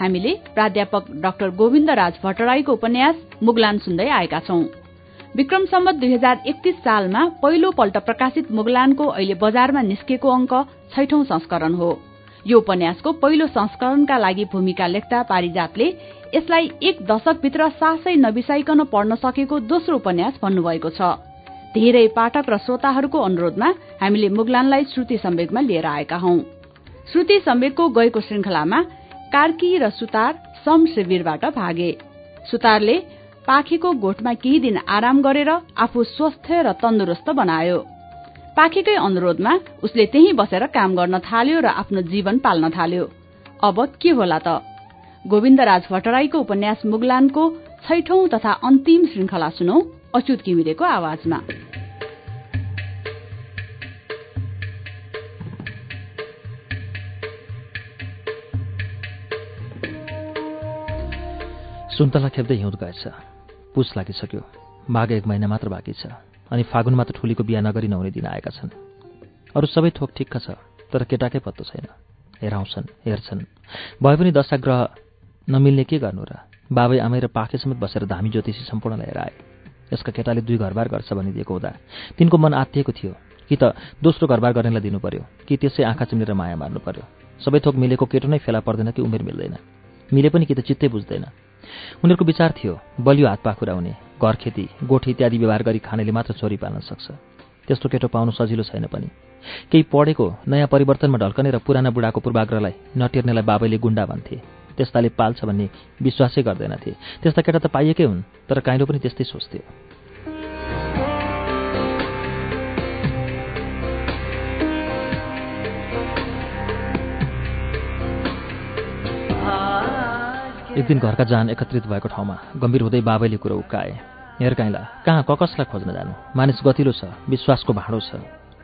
हामीले प्राध्यापक डाक्टर गोविन्द राज भट्टराईको उपन्यास मुगलान सुन्दै आएका छौं। विक्रम सम्मत दुई हजार एकतीस सालमा पहिलो पल्ट प्रकाशित मुगलानको अहिले बजारमा निस्केको अंक छैठौं संस्करण हो। यो उपन्यासको पहिलो संस्करणका लागि भूमिका लेख्दा पारिजातले यसलाई एक दशकभित्र सासै नबिसाइकन पढ्न सकेको दोस्रो उपन्यास भन्नुभएको छ। धेरै पाठक र श्रोताहरूको अनुरोधमा हामीले मुगलानलाई श्रुति सम्वेकमा लिएर आएका हौं। श्रुति सम्वेकको गएको श्रृंखलामा कार्की र सुतार सम शिविरबाट भागे। सुतारले पाखेको गोठमा केही दिन आराम गरेर आफू स्वस्थ र तन्दुरुस्त बनायो। पाखेकै अनुरोधमा उसले त्यही बसेर काम गर्न थाल्यो र आफ्नो जीवन पाल्न थाल्यो। अब के होला त? गोविन्दराज भट्टराईको उपन्यास मुगलानको छैठौं तथा अन्तिम श्रृंखला सुनौ अच्युत घिमिरेको आवाजमा। सुन्तला खेप्दै हिउँद गएछ। पुस लागिसक्यो। माघ एक महिना मात्र बाँकी छ अनि फागुनमा त ठुलीको बिहा नगरी नहुने दिन आएका छन्। अरू सबै थोक ठिक्क छ तर केटाकै पत्तो छैन। हेराउँछन् हेर्छन्। भए पनि दशाग्रह नमिल्ने के गर्नु र? बाबै आमै र पाखे समेत बसेर धामी ज्योतिषी सम्पूर्णलाई हेराए यसका केटाले दुई घरबार गर्छ भनिदिएको हुँदा। तिनको मन आत्तिएको थियो कि त दोस्रो घरबार गर्नेलाई दिनु पर्यो कि त्यसै आँखा चिम्लेर माया मार्नु पर्यो सबै थोक मिलेको केटो नै फेला पर्दैन कि उमेर मिल्दैन। मिले पनि कि त चित्तै बुझ्दैन। उनीहरूको विचार थियो बलियो हात पाखुरा हुने घर खेती गोठी इत्यादि व्यवहार गरी खानेले मात्र छोरी पाल्न सक्छ। त्यस्तो केटो पाउनु सजिलो छैन पनि। केही पढेको नयाँ परिवर्तनमा ढल्कने र पुराना बुढाको पूर्वाग्रहलाई नटेर्नेलाई बाबैले गुण्डा भन्थे। त्यस्ताले पाल्छ भन्ने विश्वासै गर्दैनथे। त्यस्ता केटा त पाइएकै हुन् तर काइँडो पनि त्यस्तै सोच्थ्यो। एक दिन घरका जान एकत्रित भएको ठाउँमा गम्भीर हुँदै बाबैले कुरो उक्काए। हेर काइँला कहाँ ककसलाई खोज्न जानु? मानिस गतिलो छ विश्वासको भाँडो छ।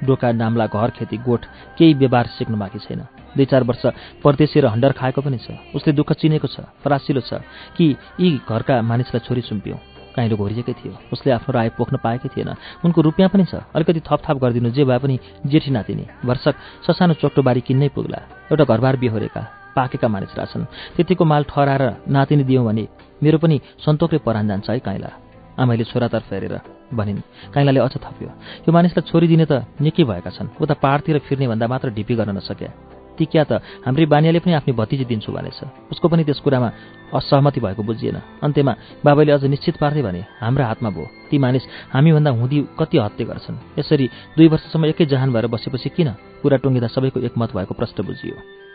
डोका नाम्ला घर खेती गोठ केही व्यवहार सिक्नु बाँकी छैन। दुई चार वर्ष परदेशी र हन्डर खाएको पनि छ। उसले दुःख चिनेको छ फरासिलो छ कि यी घरका मानिसलाई छोरी सुम्पियौँ। काइँलो घोरिएकै थियो। उसले आफ्नो राय पोख्न पाएकै थिएन। उनको रुपियाँ पनि छ। अलिकति थपथाप गरिदिनु जे भए पनि जेठी नातिनी। वर्षक ससानो चोक्टो बारी किन्नै पुग्ला। एउटा घरबार बिहोरेका। पाकेका मानिस रहेछन् त्यतिको माल ठहराएर नातिनी दियौँ भने मेरो पनि सन्तोकले परान जान्छ है काइँला। आमाले छोरातर्फ हेरेर भनिन् काइँलाले अझ थप्यो। यो मानिसलाई छोरी दिने त निकै भएका छन्। उता पाहाडतिर फिर्ने भन्दा मात्र ढिपी गर्न नसक्या ती क्या त हाम्रै बानियाले पनि आफ्नो भतिजी दिन्छु भनेछ। उसको पनि त्यस कुरामा असहमति भएको बुझिएन। अन्त्यमा बाबाले अझ निश्चित पार्थे भने हाम्रा हातमा भयो। ती मानिस हामीभन्दा हुँदी कति हत्या गर्छन्। यसरी दुई वर्षसम्म एकै जहान भएर बसेपछि किन? कुरा टुङ्गिँदा सबैको एकमत भएको प्रश्न बुझियो।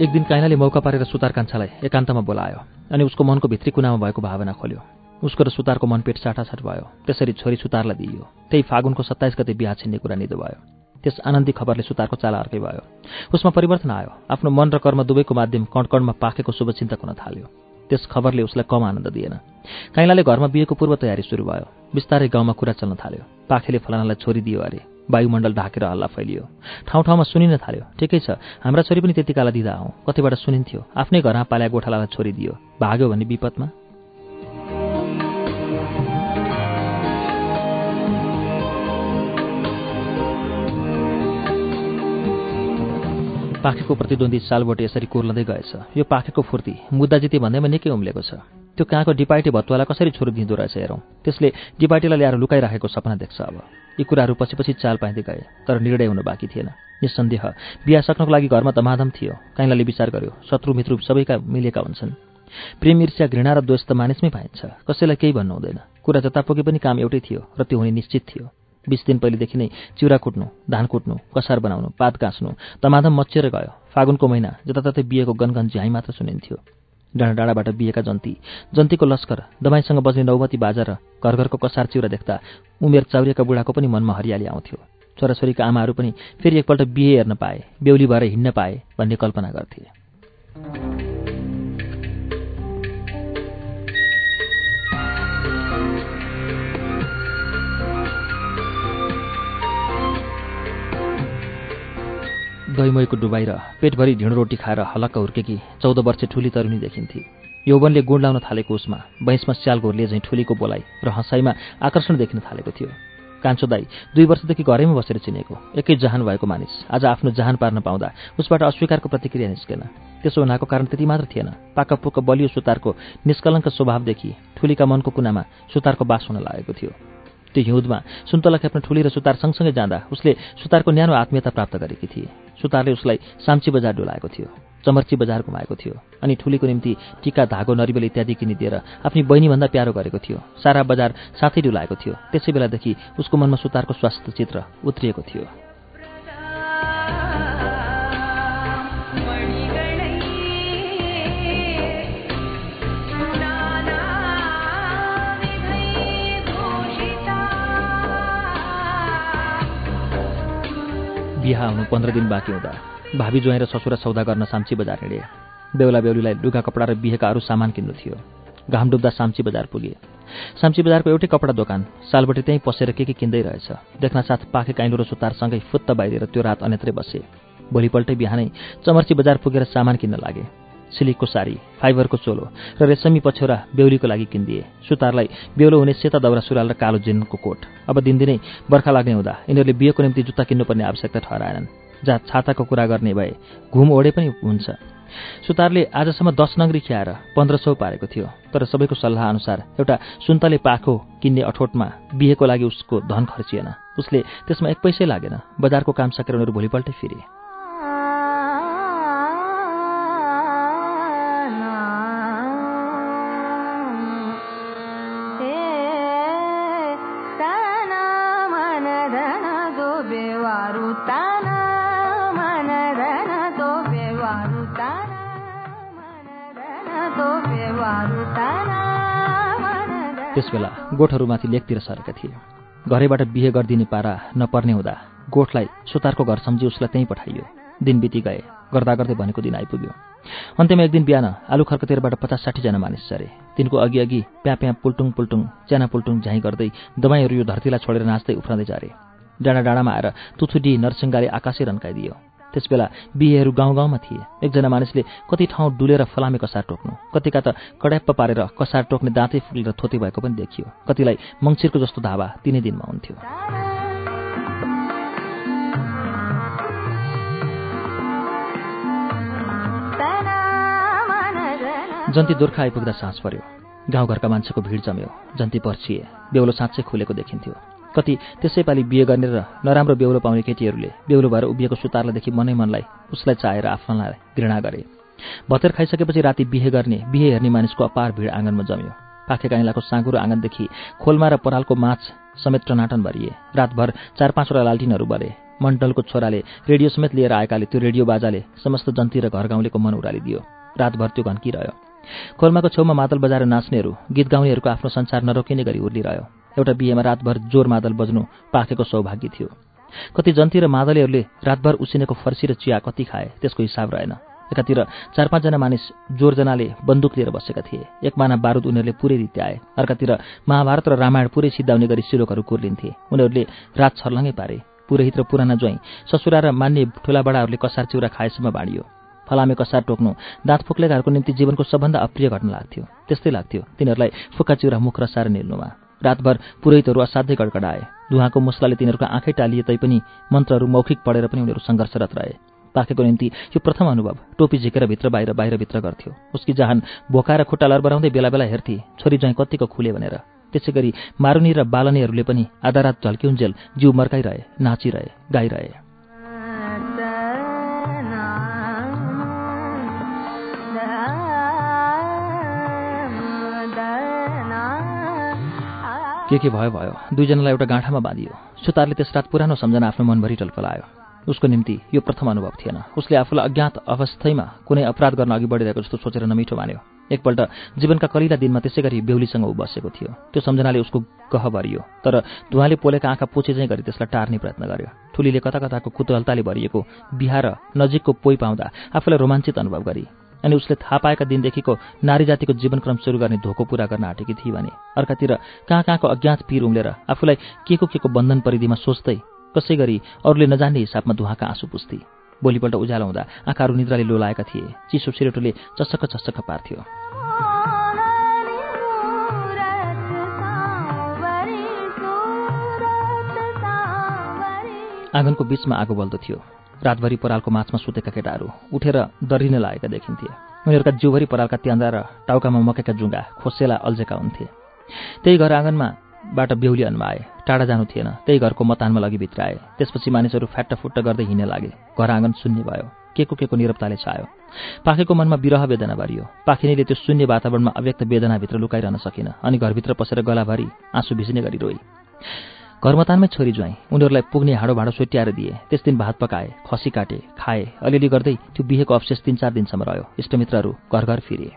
एक दिन काइनाले मौका पारेर सुतार कान्छालाई एकान्तमा बोलायो अनि उसको मनको भित्री कुनामा भएको भावना खोल्यो। उसको र सुतारको मनपेट साटासाट भयो। त्यसरी छोरी सुतारलाई दिइयो। त्यही फागुनको सत्ताइस गते बिहा छिन्ने कुरा निदो भयो। त्यस आनन्दी खबरले सुतारको चाला अर्कै भयो। उसमा परिवर्तन आयो। आफ्नो मन र कर्म दुवैको माध्यम कणकणमा पाकेको शुभचिन्तक हुन थाल्यो। त्यस खबरले उसलाई कम आनन्द दिएन। काइलाले घरमा बिहेको पूर्व तयारी सुरु भयो। बिस्तारै गाउँमा कुरा चल्न थाल्यो। पाखेले फलानालाई छोरी दियो अरे। वायुमण्डल ढाकेर हल्ला फैलियो। ठाउँ ठाउँमा सुनिन थाल्यो। ठिकै छ हाम्रा छोरी पनि त्यतिकाला दिँदा हौ। कतिबाट सुनिन्थ्यो? आफ्नै घरमा पाल्या गोठालालाई छोरी दियो भाग्यो भन्ने विपदमा? पाखेको प्रतिद्वन्दी सालबोटे यसरी कुर्लँदै गएछ। यो पाखेको फुर्ती मुद्दा जिते भन्दैमा निकै उम्लेको छ। त्यो कहाँको डिपाइटी भत्वालाई कसरी छोरी दिँदो रहेछ हेरौँ। त्यसले डिपाइटीलाई ल्याएर लुकाइराखेको सपना देख्छ अब। यी कुराहरू पछि पछि चाल पाइँदै गए तर निर्णय हुनु बाँकी थिएन। निसन्देह बिहा सक्नको लागि घरमा दमादम थियो। काइँलाले विचार गर्यो शत्रु मित्रु सबैका मिलेका हुन्छन्। प्रेम ईर्ष्या घृणा र दोष त मानिसमै पाइन्छ। कसैलाई केही भन्नु हुँदैन। कुरा जता पुगे पनि काम एउटै थियो र त्यो हुने निश्चित थियो। बिस दिन पहिलेदेखि नै चिउरा कुट्नु धान कुट्नु कसार बनाउनु पात गाँच्नु दमादम मचिएर गयो। फागुनको महिना जताततै बिहेको गनगन झ्याइ मात्र सुनिन्थ्यो। डाँडा डाँडाबाट बिहेका जन्ती जन्तीको लस्कर दमाईसँग बज्ने नौमती बाजा र घर घरको कसार चिउरा देख्दा उमेर चाउरिएका बुढाको पनि मनमा हरियाली आउँथ्यो। छोराछोरीका आमाहरू पनि फेरि एकपल्ट बिहे हेर्न पाए बेहुली भएर हिँड्न पाए भन्ने कल्पना गर्थे। दहीमहीको डुबाई र पेटभरि ढिँडो रोटी खाएर हलक्क हुर्केकी चौध वर्षे ठुली तरुनी देखिन्थे। यौवनले गुण लाउन थालेको उसमा बैंसमा स्याल घोरले झैँ ठुलीको बोलाइ र हँसाइमा आकर्षण देखिन थालेको थियो। कान्छो दाई दुई वर्षदेखि घरैमा बसेर चिनेको एकै जहान भएको मानिस आज आफ्नो जहान पार्न पाउँदा उसबाट अस्वीकारको प्रतिक्रिया निस्केन। त्यसो हुनाको कारण त्यति मात्र थिएन। पाकपुक्क बलियो सुतारको निष्कलङ्क स्वभावदेखि ठुलीका मनको कुनामा सुतारको बास हुन लागेको थियो। त्यो हिउँदमा सुन्तला खेप्न ठुली र सुतार सँगसँगै जाँदा उसले सुतारको न्यानो आत्मीयता प्राप्त गरेकी थिए। सुतारले उसलाई साम्ची बजार डुलाएको थियो चमर्ची बजार घुमाएको थियो अनि ठुलीको निम्ति टिका धागो नरिबल इत्यादि किनिदिएर आफ्नी बहिनीभन्दा प्यारो गरेको थियो। सारा बजार साथै डुलाएको थियो। त्यसै बेलादेखि उसको मनमा सुतारको स्वास्थ्य चित्र उत्रिएको थियो। बिहा आउनु पन्ध्र दिन बाँकी हुँदा भावी ज्वाइँ र ससुरा सौदा गर्न साम्ची बजार हिँडे। बेहुला बेहुलीलाई लुगा कपडा र बिहेका अरू सामान किन्नु थियो। घाम डुब्दा साम्ची बजार पुगे। साम्ची बजारको एउटै कपडा दोकान सालबटी त्यहीँ पसेर के के किन्दै रहेछ? देख्न साथ पाखे काइलो र सुतारसँगै फुत्त बाहिर त्यो रात अन्यत्रै बसे। भोलिपल्टै बिहानै चमर्ची बजार पुगेर सामान किन्न लागे। सिलिकको साडी फाइबरको चोलो र रेशमी पछ्यौरा बेहुलीको लागि किनिदिए। सुतारलाई बेहुलो हुने सेता दौरा सुरुवाल र कालो जिनको कोट। अब दिनदिनै बर्खा लाग्ने हुँदा यिनीहरूले बिहेको निम्ति जुत्ता किन्नुपर्ने आवश्यकता ठहराएनन् जहाँ छाताको कुरा गर्ने भए घुम ओढे पनि हुन्छ। सुतारले आजसम्म दस नङ्ग्री खियाएर पन्ध्र सौ पारेको थियो तर सबैको सल्लाह अनुसार एउटा सुन्तले पाखो किन्ने अठोटमा बिहेको लागि उसको धन खर्चिएन। उसले त्यसमा एक पैसै लागेन बजारको काम सकेर उनीहरू भोलिपल्टै फिरे। त्यसबेला गोठहरूमाथि लेकतिर सरेका थिए। घरैबाट बिहे गरिदिने पारा नपर्ने हुँदा गोठलाई सुतारको घर सम्झी उसलाई त्यहीँ पठाइयो। दिन बिति गए गर्दा गर्दै भनेको दिन आइपुग्यो। अन्त्यमा एक दिन बिहान आलु खर्कतेरबाट पचास साठीजना मानिस सरे। तिनको अघि अघि प्या प्या पुल्टुङ पुल्टुङ च्याना पुल्टुङ झाइ गर्दै दबाईहरू यो धरतीलाई छोडेर नाच्दै उफ्राउँदै जारे। डाँडा डाँडामा आएर तुथुडी नरसिंहगाले आकाशै रन्काइदियो। त्यसबेला बिहेहरू गाउँ गाउँमा थिए। एकजना मानिसले कति ठाउँ डुलेर फलामे कसार टोक्नु। कतिका त कड्याप्प पारेर कसार टोक्ने दाँतै फुलेर थोते भएको पनि देखियो। कतिलाई मङ्सिरको जस्तो धावा तिनै दिनमा हुन्थ्यो। जन्ती दुर्खा आइपुग्दा सास पर्यो। गाउँघरका मान्छेको भिड जम्यो। जन्ती पर्छिए बेहुलो साँच्चै खुलेको देखिन्थ्यो। कति त्यसै पालि बिहे गर्ने र नराम्रो बेहुलो पाउने केटीहरूले बेहुलो भएर उभिएको सुतारलादेखि मनै मनलाई उसलाई चाहेर आफ्नलाई घृणा गरे। भतेर खाइसकेपछि राति बिहे गर्ने बिहे हेर्ने मानिसको अपार भिड आँगनमा जम्यो। पाखे काइलाको साँगुरो आँगनदेखि खोलमा र परालको माछ समेत टनाटन भरिए। रातभर चार पाँचवटा लालटिनहरू बले मण्डलको छोराले रेडियो समेत लिएर आएकाले त्यो रेडियो बाजाले समस्त जन्ती र घर गाउँलेको मन उरालिदियो। रातभर त्यो घन्किरह्यो खोलमाको छेउमा मादल बजाएर नाच्नेहरू गीत गाउनेहरूको आफ्नो संसार नरोकिने गरी उर्लिरह्यो। एउटा बिहेमा रातभर जोर मादल बज्नु पाखेको सौभाग्य थियो। कति जन्ती र मादलेहरूले रातभर उसिनेको फर्सी र चिया कति खाए त्यसको हिसाब रहेन। एकातिर चार पाँचजना मानिस जोरजनाले बन्दुक लिएर बसेका थिए। एक माना बारुद उनीहरूले पुरै रित्याए अर्कातिर महाभारत र रामायण पुरै सिद्धाउने गरी सिरोकहरू कुर्लिन्थे। उनीहरूले रात छर्लङ्गै पारे। पुरोहित र पुराना ज्वाइँ ससुरा र मान्ने ठुलाबडाहरूले कसार चिउरा खाएसम्म बाँडियो। फलामे कसार टोक्नु दाँत फुक्लेकाहरूको निम्ति जीवनको सबभन्दा अप्रिय घटना लाग्थ्यो। त्यस्तै लाग्थ्यो तिनीहरूलाई फुक्का चिउरा मुख र सार निल्नुमा। रातभर पुरोहितहरू असाध्यै गडगडाए। धुवाको मुस्लाले तिनीहरूको आँखै टालिए तैपनि मन्त्रहरू मौखिक पढेर पनि उनीहरू सङ्घर्षरत रहे। पाखेको निम्ति यो प्रथम अनुभव टोपी झिकेर भित्र बाहिर बाहिरभित्र गर्थ्यो। उसकी जहान बोकाएर खुट्टा लरबराउँदै बेला बेला हेर्थे छोरी ज्वाइँ कतिको खुले भनेर। त्यसै गरी मारुनी र बालनीहरूले पनि आधा रात झल्क्युन्जेल जिउ मर्काइरहे नाचिरहे गाइरहे। के के भयो भयो दुईजनालाई एउटा गाँठामा बाँधियो। सुतारले त्यस रात पुरानो सम्झना आफ्नो मनभरि टल्पलायो उसको निम्ति यो प्रथम अनुभव थिएन। उसले आफूलाई अज्ञात अवस्थैमा कुनै अपराध गर्न अघि बढिरहेको जस्तो सोचेर नमिठो मान्यो। एकपल्ट जीवनका कलिला दिनमा त्यसै गरी बेहुलीसँग ऊ बसेको थियो। त्यो सम्झनाले उसको गह भरियो तर धुवाले पोलेका आँखा पोचे चाहिँ गरी त्यसलाई टार्ने प्रयत्न गर्यो। ठुलीले कता कताको कुतूहलताले भरिएको बिहार नजिकको पोइ पाउँदा आफूलाई रोमाञ्चित अनुभव गरी अनि उसले थाहा पाएका दिनदेखिको नारी जातिको जीवनक्रम सुरु गर्ने धोको पूरा गर्न आँटेकी थिए भने अर्कातिर कहाँ कहाँको अज्ञात पिर उम्लेर आफूलाई के को के को बन्धन परिधिमा सोच्दै कसै गरी अरूले नजान्ने हिसाबमा धुवाका आँसु पुस्थे भोलिपल्ट उज्यालो हुँदा आँखाहरू निद्राले लोलाएका थिए। चिसो सिरेटोले चस्सक्क चस्सक्क पार्थ्यो। आँगनको बीचमा आगो बल्दो थियो। रातभरि परालको माछमा सुतेका केटाहरू उठेर दरिन लागेका देखिन्थे। उनीहरूका जिउभरि परालका त्यान्दा र टाउकामा मकेका जुङ्गा खोसेला अल्झेका हुन्थे। त्यही घर आँगनमा बाट बेहुली अन्माए टाढा जानु थिएन। त्यही घरको मतानमा लगी भित्राए त्यसपछि मानिसहरू फ्याट्टफुट्ट गर्दै हिँड्न लागे। घर आँगन शून्य भयो। के को के को निरप्ताले छायो। पाखेको मनमा विरह वेदना भरियो। पाखिनीले त्यो शून्य वातावरणमा अव्यक्त वेदनाभित्र लुकाइरहन सकिन अनि घरभित्र पसेर गलाभरि आँसु भिज्ने गरी रोई। घरमतानमै छोरी ज्वाइँ। उनीहरूलाई पुग्ने हाडो भाँडो सोट्याएर दिए। त्यस दिन भात पकाए खसी काटे खाए। अलिअलि गर्दै त्यो बिहेको अवशेष तिन चार दिनसम्म रह्यो। इष्टमित्रहरू घर घर फिरिए।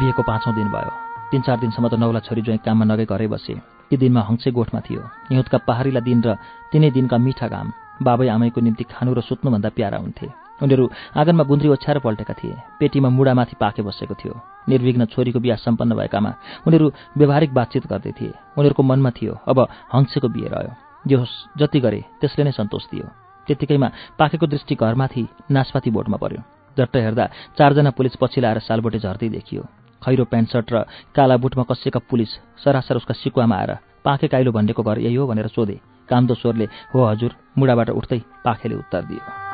बिहेको पाँचौँ दिन भयो। तिन चार दिनसम्म त नौला छोरी ज्वाइँ काममा नगई घरै बसे। ती दिनमा हङ्से गोठमा थियो। हिउँदका पहाडीला दिन र तिनै दिनका मिठा घाम। बाबै आमैको निम्ति खानु र सुत्नुभन्दा प्यारा हुन्थे। उनीहरू आँगनमा गुन्द्री ओछ्याएर पल्टेका थिए। पेटीमा मुढामाथि पाके बसेको थियो। निर्विघ्न छोरीको बिहा सम्पन्न भएकामा उनीहरू व्यवहारिक बातचित गर्दै थिए। उनीहरूको मनमा थियो अब हङ्सेको बिहे रह्यो। जे होस् जति गरे त्यसले नै सन्तोष दियो। त्यत्तिकैमा पाकेको दृष्टि घरमाथि नासपाती बोटमा पर्यो झट्ट हेर्दा चारजना पुलिस पछि लाएर सालबोटे झर्दै देखियो। खैरो प्यान्ट सर्ट र काला बुटमा कसिएका पुलिस सरासर उसका सिकुवामा आएर पाखे काइलो भन्नेको घर यही हो भनेर सोधे। कामदो स्वरले हो हजुर मुडाबाट उठ्दै पाखेले उत्तर दियो।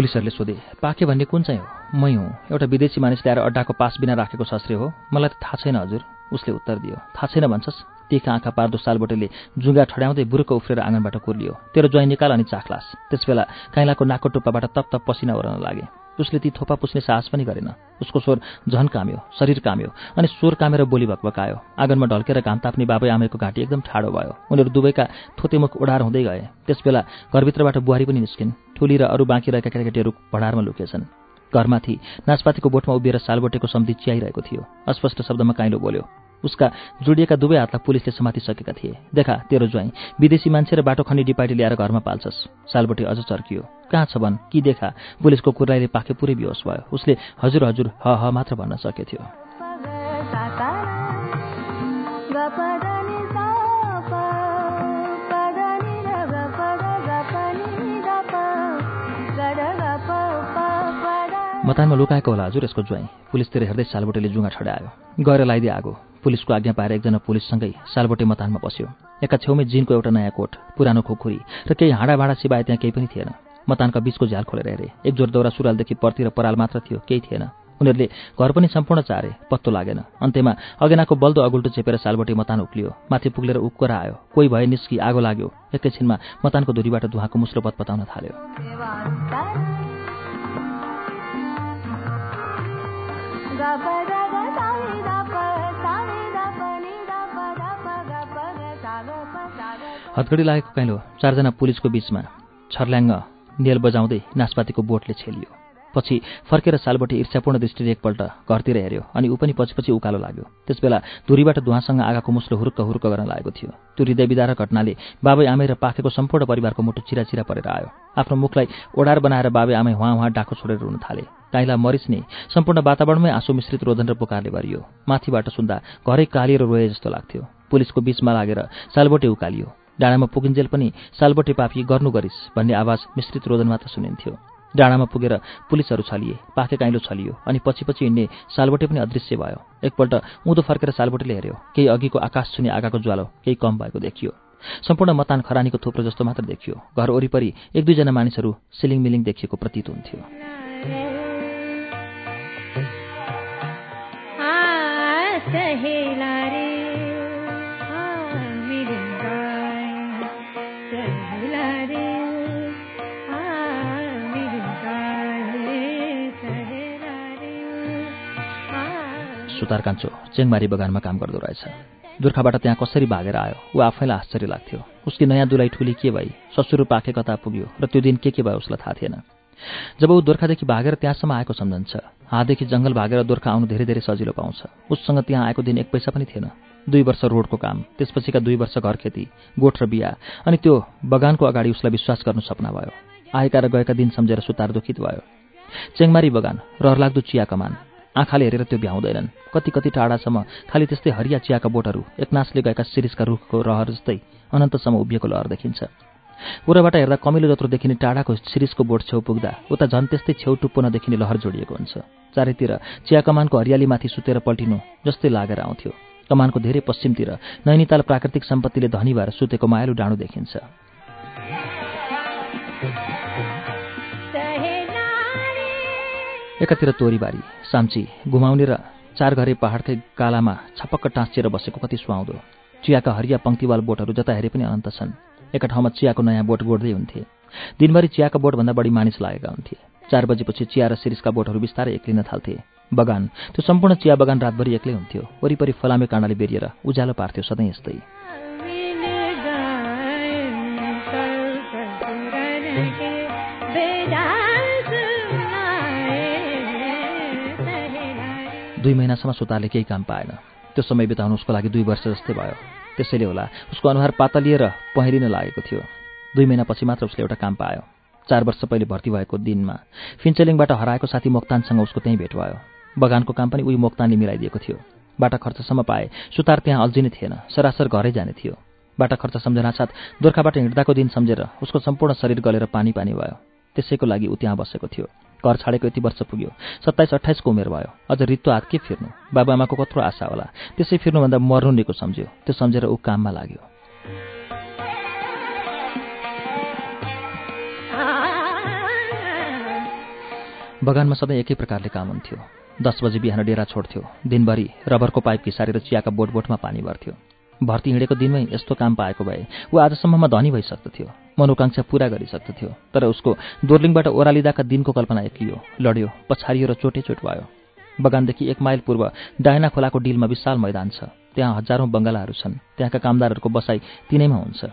पुलिसहरूले सोधे पाखे भन्ने कुन चाहिँ हो? मै हुँ। एउटा विदेशी मानिस ल्याएर अड्डाको पास बिना राखेको शस्त्र हो। मलाई त थाहा छैन हजुर। उसले उत्तर दियो थाहा छैन भन्छस्। तिखा आँखा पार्दो सालबोटेले जुङ्गा ठड्याउँदै बुरुक उफ्रेर आँगनबाट कुर्लियो। तेरो ज्वाइँ निकाल अनि चाखलास। त्यसबेला काइलाको नाको टुप्पाबाट तप तप पसिना ओर्न लागे। उसले ती थोपा पुस्ने साहस पनि गरेन। उसको स्वर झन काम्यो शरीर काम्यो अनि स्वर कामेर बोली भकभकायो आँगनमा ढल्केर घाम ताप्ने बाबै आमेको घाँटी एकदम ठाडो भयो। उनीहरू दुवैका थोतेमुख ओडार हुँदै गए। त्यसबेला घरभित्रबाट बुहारी पनि निस्किन्। ठुली र अरू बाँकी रहेका केटाकेटीहरू भडारमा लुकेछन्। घरमाथि नाचपातीको बोटमा उभिएर सालबोटेको सम्धि चियाइरहेको थियो। अस्पष्ट शब्दमा काइलो बोल्यो उसका जोडिएका दुवै हातलाई पुलिसले समातिसकेका थिए। देखा तेरो ज्वाइँ। विदेशी मान्छे र बाटो खनी डिपाइटी ल्याएर घरमा पाल्छस्। सालबोटे अझ चर्कियो। कहाँ छ भन्? कि देखा? पुलिसको कुराले पाखे पुरै बेहोस भयो। उसले हजुर हजुर ह ह मात्र भन्न सकेथ्यो मतानमा लुकाएको होला हजुर यसको ज्वाइँ। पुलिसतिर हेर्दै सालबोटेले जुङ्गा ठडायो गएर लगाइदिए आगो। पुलिसको आज्ञा पाएर एकजना पुलिससँगै सालबोटे मतानमा बस्यो। एका छेउमै जिनको एउटा नयाँ कोट पुरानो खोखुरी र केही हाँडा भाँडा सिवाए त्यहाँ केही पनि थिएन। मतानका बिचको झ्याल खोलेर हेरे। एक जोर दौरा सुरुवालदेखि पर्ती र पराल मात्र थियो केही थिएन। उनीहरूले घर पनि सम्पूर्ण चारे पत्तो लागेन। अन्त्यमा अगेनाको बल्दो अगुल्टो चेपेर सालबोटे मतान उक्लियो। माथि पुग्लेर उक्कर आयो। कोही भए निस्की आगो लाग्यो। एकैछिनमा मतानको धुरीबाट धुवाको मुस्लो पतपताउन थाल्यो। हतगडी लागेको काइलो चारजना पुलिसको बिचमा छर्ल्याङ्ग नेल बजाउँदै नासपातीको बोटले छेलियो। पछि फर्केर सालबटी ईर्ष्यापूर्ण दृष्टिले एकपल्ट घरतिर हेऱ्यो अनि ऊ पनि पछि पछि उकालो लाग्यो। त्यसबेला धुरीबाट धुवासँग आगाको मुस्लो हुर्क हुर्क गर्न लागेको थियो। त्यो हृदय विदारक घटनाले बाबै आमै र पाखेको सम्पूर्ण परिवारको मुटु चिराचिरा परेर आयो। आफ्नो मुखलाई ओडार बनाएर बाबै आमै उहाँ उहाँ डाको छोडेर रुन थाले। काइला मरिस्ने सम्पूर्ण वातावरणमै आँसु मिश्रित रोदन र पुकारले भरियो। माथिबाट सुन्दा घरै कालिएर रोए जस्तो लाग्थ्यो। पुलिसको बीचमा लागेर सालबोटे उकालियो। डाँडामा पुगिन्जेल पनि सालबोटे पापी गर्नु गरिस् भन्ने आवाज मिश्रित रोदन मात्र सुनिन्थ्यो। डाँडामा पुगेर पुलिसहरू छलिए पाखे काइलो छलियो अनि पछि पछि हिँड्ने सालबोटे पनि अदृश्य भयो। एकपल्ट उँधो फर्केर सालबोटेले हेऱ्यो केही अघिको आकाश छुने आगाको ज्वालो केही कम भएको देखियो। सम्पूर्ण मतान खरानीको थुप्रो जस्तो मात्र देखियो। घर वरिपरि एक दुईजना मानिसहरू सिलिङ मिलिङ देखिएको प्रतीत हुन्थ्यो। सुतार कान्छो चेङमारी बगानमा काम गर्दो रहेछ। दुर्खाबाट त्यहाँ कसरी भागेर आयो? ऊ आफैलाई आश्चर्य लाग्थ्यो। उसकी नयाँ दुलाई ठुली के भई? ससुरो पाके कता पुग्यो? र त्यो दिन के के भयो उसलाई थाहा थिएन। जब ऊ दोर्खादेखि भागेर त्यहाँसम्म आएको सम्झन्छ। हादेखि जङ्गल भागेर दोर्खा आउनु धेरै धेरै सजिलो पाउँछ। उससँग त्यहाँ आएको दिन एक पैसा पनि थिएन। दुई वर्ष रोडको काम त्यसपछिका दुई वर्ष घर खेती गोठ र बिहा अनि त्यो बगानको अगाडि उसलाई विश्वास गर्नु सपना भयो। आएका र गएका दिन सम्झेर सुतार दुखित भयो। चेङमारी बगान रहरलाग्दो चिया कमान। आँखाले हेरेर त्यो भ्याउँदैनन्। कति कति टाढासम्म खालि त्यस्तै हरिया चियाका बोटहरू एकनासले गएका शिरिषका रुखको रहर जस्तै अनन्तसम्म उभिएको लहर देखिन्छ। उराबाट हेर्दा कमिलो जत्रो देखिने टाढाको शिरिषको बोट छेउ पुग्दा उता झन् त्यस्तै छेउ टुप्पो नदेखिने लहर जोडिएको हुन्छ। चारैतिर चिया कमानको हरियालीमाथि सुतेर पल्टिनु जस्तै लागेर आउँथ्यो। कमानको धेरै पश्चिमतिर नैनीताल प्राकृतिक सम्पत्तिले धनी भएर सुतेको मायालु डाँडु देखिन्छ। एकातिर तोरीबारी साम्ची घुमाउने र चार घरे पहाडकै कालामा छपक्क टाँसिएर बसेको कति सुहाउँदो। चियाका हरिया पङ्क्तिवाल बोटहरू जता हेरे पनि अनन्त छन्। एका ठाउँमा चियाको नयाँ बोट गोड्दै हुन्थे। दिनभरि चियाका बोटभन्दा बढी मानिस लागेका हुन्थे। चार बजेपछि चिया र सिरिसका बोटहरू बिस्तारै एक्लिन थाल्थे। बगान त्यो सम्पूर्ण चिया बगान रातभरि एक्लै हुन्थ्यो। वरिपरि फलामे काँडाले बेरिएर उज्यालो पार्थ्यो सधैँ यस्तै। दुई महिनासम्म सुतारले केही काम पाएन। त्यो समय बिताउनु उसको लागि दुई वर्ष जस्तै भयो। त्यसैले होला उसको अनुहार पातलिएर पहेरिन लागेको थियो। दुई महिनापछि मात्र उसले एउटा काम पायो। चार वर्ष पहिले भर्ती भएको दिनमा फिन्चेलिङबाट हराएको साथी मोक्तानसँग उसको त्यहीँ भेट भयो। बगानको काम पनि उही मोक्तानले मिलाइदिएको थियो। बाटा खर्चसम्म पाए सुतार त्यहाँ अल्झिने थिएन सरासर घरै जाने थियो। बाटा खर्च सम्झना साथ दोर्खाबाट हिँड्दाको दिन सम्झेर उसको सम्पूर्ण शरीर गलेर पानी पानी भयो। त्यसैको लागि ऊ त्यहाँ बसेको थियो। घर छाडेको यति वर्ष पुग्यो। सत्ताइस अठाइसको उमेर भयो। अझ रित्तो हात के फिर्नु बाबुआमाको कत्रो आशा होला। त्यसै फिर्नुभन्दा मर्नु निको सम्झ्यो। त्यो सम्झेर ऊ काममा लाग्यो। बगानमा सधैँ एकै प्रकारले काम हुन्थ्यो। दस बजी बिहान डेरा छोड्थ्यो। दिनभरि रबरको पाइप घिसारेर चियाका बोट बोटमा पानी भर्थ्यो। भर्ती हिँडेको दिनमै यस्तो काम पाएको भए ऊ आजसम्ममा धनी भइसक्दथ्यो मनोकाङ्क्षा पूरा गरिसक्दथ्यो तर उसको दोर्लिङबाट ओह्रालिँदाका दिनको कल्पना एक्लियो लड्यो पछारियो र चोटे चोट भयो। बगानदेखि एक माइल पूर्व डायना खोलाको डिलमा विशाल मैदान छ त्यहाँ हजारौँ बङ्गलाहरू छन् त्यहाँका कामदारहरूको बसाई तिनैमा हुन्छ।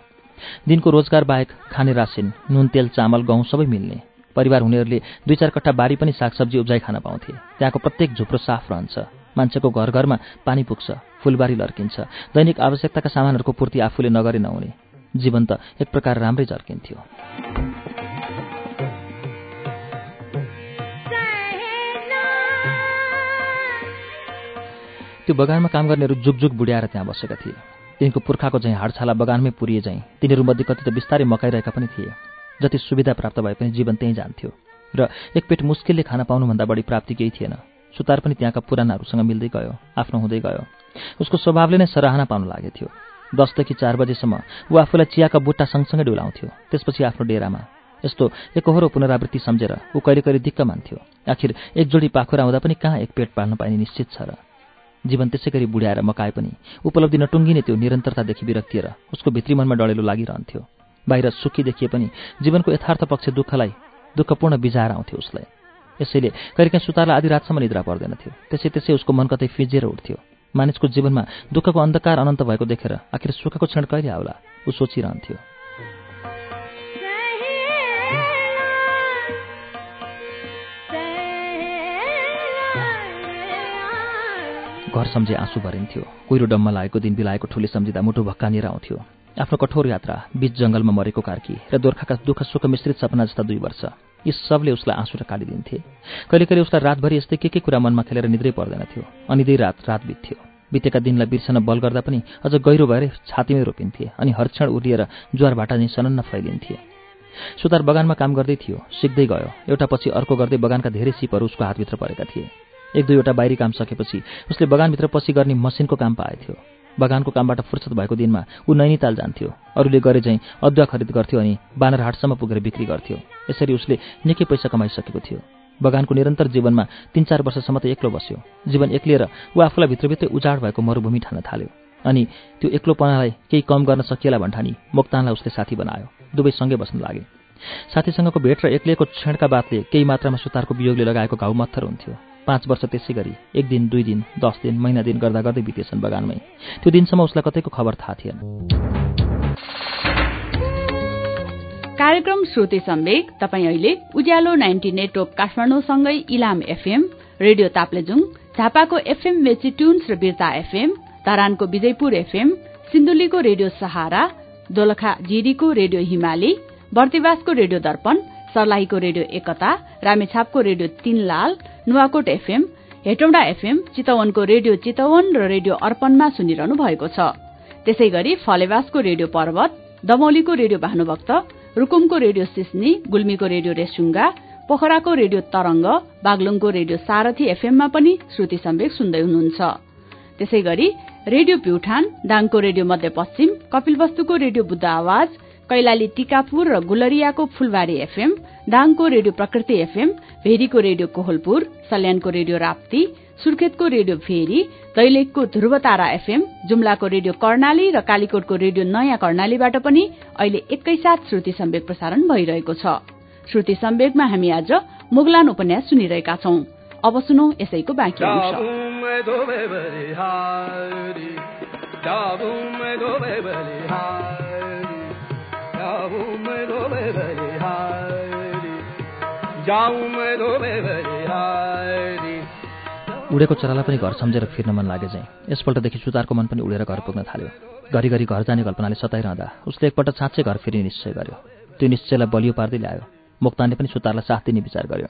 दिनको रोजगार बाहेक खाने रासिन नुन तेल चामल गहुँ सबै मिल्ने। परिवार हुनेहरूले दुई चार कट्ठा बारी पनि सागसब्जी उब्जाइ खान पाउँथे त्यहाँको प्रत्येक झुप्रो साफ रहन्छ। मान्छेको घर घरमा पानी पुग्छ फुलबारी लर्किन्छ। दैनिक आवश्यकताका सामानहरूको पूर्ति आफूले नगरे नहुने। जीवन त एक प्रकार राम्रै झर्किन्थ्यो। त्यो बगानमा काम गर्नेहरू जुगजुग बुढ्याएर त्यहाँ बसेका थिए। तिनको पुर्खाको झैँ हाडछाला बगानमै पुरिए झैँ तिनीहरूमध्ये कति त बिस्तारै मकाइरहेका पनि थिए। जति सुविधा प्राप्त भए पनि जीवन त्यहीँ जान्थ्यो। र एक पेट मुस्किलले खाना पाउनुभन्दा बढी प्राप्ति केही थिएन। सुतार पनि त्यहाँका पुरानाहरूसँग मिल्दै गयो आफ्नो हुँदै गयो। उसको स्वभावले नै सराहना पाउन लागेथ्यो। दसदेखि चार बजेसम्म ऊ आफूलाई चियाका बुट्टा सँगसँगै डुलाउँथ्यो त्यसपछि आफ्नो डेरामा। यस्तो एकहोरो पुनरावृत्ति सम्झेर ऊ कहिले कहिले दिक्क मान्थ्यो। आखिर एक जोडी पाखुरा हुँदा पनि कहाँ एक पेट पाल्न पाइने निश्चित छ र। जीवन त्यसै गरी बुढ्याएर मकाए पनि उपलब्धि नटुङ्गिने त्यो निरन्तरतादेखि विरक्तिएर उसको भित्री मनमा डढेलो लागिरहन्थ्यो। बाहिर सुखी देखिए पनि जीवनको यथार्थ पक्ष दुःखलाई दुःखपूर्ण बिजाएर आउँथ्यो उसलाई। यसैले कहिलेकाहीँ सुतारलाई आधी रातसम्म निद्रा पर्दैनथ्यो। त्यसै त्यसै उसको मन कतै फिजिएर उठ्थ्यो। मानिसको जीवनमा दुःखको अन्धकार अनन्त भएको देखेर आखिर सुखको क्षण कहिले आउला ऊ सोचिरहन्थ्यो। घर सम्झे आँसु भरिन्थ्यो। कुहिरो डम्मा लागेको दिन बिलाएको ठुली सम्झिँदा मुटु भक्कानिएर आउँथ्यो। आफ्नो कठोर यात्रा बीच जङ्गलमा मरेको कार्की र दोर्खाका दुःख सुख मिश्रित सपना जस्ता दुई वर्ष। यी सबले उसलाई आँसु र कालिदिन्थे कहिले कहिले उसलाई रातभरि यस्तै के के कुरा मनमा खेलेर निद्रै पर्दैनथ्यो अनिदै रात रात बित्थ्यो। बितेका दिनलाई बिर्सन बल गर्दा पनि अझ गहिरो भएर छातीमै रोपिन्थे अनि हरक्षण उर्लिएर ज्वारबाट नै सनन्न फैलिन्थे। सुतार बगानमा काम गर्दै थियो सिक्दै गयो। एउटा पछि अर्को गर्दै बगानका धेरै सिपहरू उसको हातभित्र परेका थिए। एक दुईवटा बाहिरी काम सकेपछि उसले बगानभित्र पछि गर्ने मसिनको काम पाएथ्यो। बगानको कामबाट फुर्सद भएको दिनमा ऊ नैनीताल जान्थ्यो। अरूले गरे चाहिँ अदुवा खरिद गर्थ्यो अनि बानरहाटसम्म पुगेर बिक्री गर्थ्यो। यसरी उसले निकै पैसा कमाइसकेको थियो। बगानको निरन्तर जीवनमा तिन चार वर्षसम्म त एक्लो बस्यो। जीवन एक्लिएर ऊ आफूलाई भित्रभित्रै उजाड भएको मरुभूमि ठान्न थाल्यो। अनि त्यो एक्लोपनालाई केही कम गर्न सकिएला भन्ठानी मोक्तानलाई उसले साथी बनायो। दुवै सँगै बस्न लागे। साथीसँगको भेट र एक्लिएको क्षणका बातले केही मात्रामा सुतारको वियोगले लगाएको घाउ मत्थर हुन्थ्यो। पाँच वर्ष त्यसै गरी एक दिन दुई दिन दस दिन महिना दिन गर्दा गर्दै बितेछन् बगानमै। त्यो दिनसम्म उसलाई कतैको खबर थाहा थिएन। कार्यक्रम श्रोते सम्वेक तपाईँ अहिले उज्यालो नाइन्टी नेटवर्क काठमाडौँसँगै इलाम एफएम रेडियो ताप्लेजुङ झापाको एफएम मेची ट्युन्स र बिर्ता एफएम धरानको विजयपुर एफएम सिन्धुलीको रेडियो सहारा दोलखा जिरीको रेडियो हिमाली बर्दिवासको रेडियो दर्पण सर्लाहीको radio Ekta रामेछापको radio Tinlal Nuwakot FM Hetauda FM चितवनको रेडियो चितवन र रेडियो अर्पणमा सुनिरहनु भएको छ। त्यसै गरी फलेवासको रेडियो पर्वत दमौलीको रेडियो भानुभक्त रूकुमको रेडियो सिस्नी गुल्मीको रेडियो रेसुङ्गा पोखराको रेडियो तरंग बागलुङको रेडियो सारथी एफएममा पनि श्रुति सम्वेक सुन्दै हुनुहुन्छ। त्यसै गरी रेडियो प्युठान दाङको रेडियो मध्यपश्चिम कपिलवस्तुको रेडियो बुद्ध आवाज कैलाली टिकापुर र गुलरियाको फुलबारी एफएम दाङको रेडियो प्रकृति एफएम भेरीको रेडियो कोहलपुर सल्यानको रेडियो राप्ती सुर्खेतको रेडियो भेरी दैलेखको ध्रुवतारा एफएम जुम्लाको रेडियो कर्णाली र कालीकोटको रेडियो नयाँ कर्णालीबाट पनि अहिले एकैसाथ श्रुति सम्वेक प्रसारण भइरहेको छ। श्रुति सम्वेकमा हामी आज मुगलान उपन्यास सुनिरहेका छौं। अब सुनौ यसैको बाँकी अंश। उडेको चरालाई पनि घर सम्झेर फिर्न मन लागे चाहिँ। यसपल्टदेखि सुतारको मन पनि उडेर घर पुग्न थाल्यो। घरिघरि घर जाने कल्पनाले सताइरहँदा उसले एकपल्ट साँच्चै घर फेरि निश्चय गर्यो। त्यो निश्चयलाई बलियो पार्दै ल्यायो। मोक्तानले पनि सुतारलाई साथ दिने विचार गर्यो।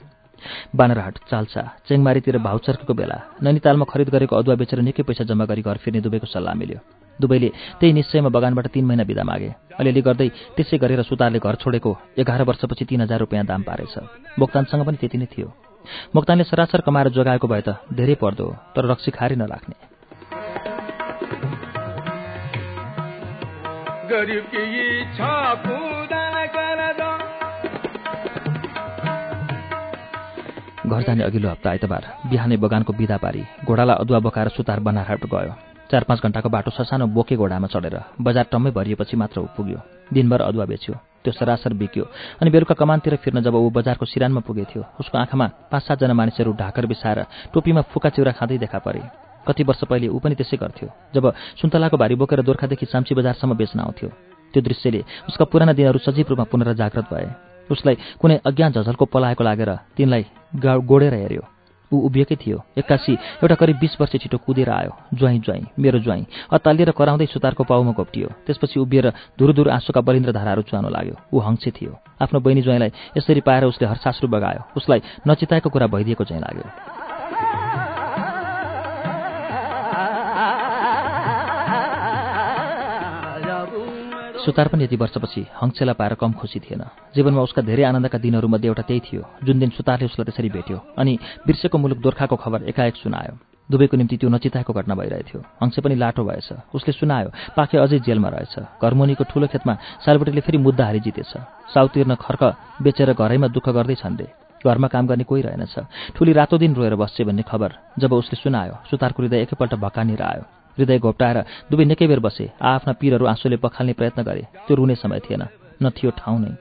बानरहाट चाल्सा चेङमारीतिर भाउ चर्केको बेला नैनीतालमा खरिद गरेको अदुवा बेचेर निकै पैसा जम्मा गरी घर फिर्ने दुबईको सल्लाह मिल्यो। दुबईले त्यही निश्चयमा बगानबाट तीन महिना बिदा मागे। अलिअलि गर्दै त्यसै गरेर सुतारले घर छोडेको एघार वर्षपछि तीन हजार रुपियाँ दाम पारेछ। मोक्तानसँग पनि त्यति नै थियो। मोक्तानले सरासर कमाएर जोगाएको भए त धेरै पर्दो तर रक्सी खारी नराख्ने घर जाने अघिल्लो हप्ता आइतबार बिहानै बगानको बिदा पारी घोडालाई अदुवा बोकाएर सुतार बनारहाट गयो। चार पाँच घण्टाको बाटो ससानो बोके घोडामा चढेर बजार टम्मै भरिएपछि मात्र ऊ पुग्यो। दिनभर अदुवा बेच्यो त्यो सरासर बिक्यो अनि बेलुका कमानतिर फिर्न जब ऊ बजारको सिरानमा पुगे थियो उसको आँखामा पाँच सातजना मानिसहरू ढाकर बिसाएर टोपीमा फुका चिउरा खाँदै देखा परे। कति वर्ष पहिले ऊ पनि त्यसै गर्थ्यो जब सुन्तलाको भारी बोकेर दोर्खादेखि साम्ची बजारसम्म बेच्न आउँथ्यो। त्यो दृश्यले उसका पुराना दिनहरू सजीव रूपमा पुनः जागृत भए। उसलाई कुनै अज्ञान झझलको पलाएको लागेर तिनलाई गोडेर हेऱ्यो। ऊ उभिएकै थियो। एक्कासी एउटा करिब बिस वर्ष छिटो कुदेर आयो। ज्वाइँ ज्वाइँ मेरो ज्वाइँ। अत्तालिएर कराउँदै सुतारको पाउमा घोप्टियो त्यसपछि उभिएर धुरु आँसुका बलिन्द्र धाराहरू चुहाउन लाग्यो। ऊ हङ्से थियो। आफ्नो बहिनी ज्वाइँलाई यसरी पाएर उसले हर्षाश्रु बगायो। उसलाई नचिताएको कुरा भइदिएको चाहिँ लाग्यो। सुतार पनि यति वर्षपछि हङ्सेला पाएर कम खुसी थिएन। जीवनमा उसका धेरै आनन्दका दिनहरूमध्ये एउटा त्यही थियो जुन दिन सुतारले उसलाई त्यसरी भेट्यो अनि बिर्सेको मुलुक दोर्खाको खबर एकाएक सुनायो। दुबईको निम्ति त्यो नचिताएको घटना भइरहेथ्यो। हङ्से पनि लाटो भएछ। उसले सुनायो पाखे अझै जेलमा रहेछ। घरमुनिको ठुलो खेतमा सालबटीले फेरि मुद्दा हारी जितेछ साउतिर्न खर्क बेचेर घरैमा दुःख गर्दैछन् रे। घरमा काम गर्ने कोही रहेनछ। ठुली रातो दिन रोएर बस्छे भन्ने खबर जब उसले सुनायो सुतारको हृदय एकैपल्ट भकानिर आयो। हृदय घोप्टाएर दुवै निकै बेर बसे। आफ्ना पिरहरू आँसुले पखाल्ने प्रयत्न गरे। त्यो रुने समय थिएन। न थियो ठाउँ नै।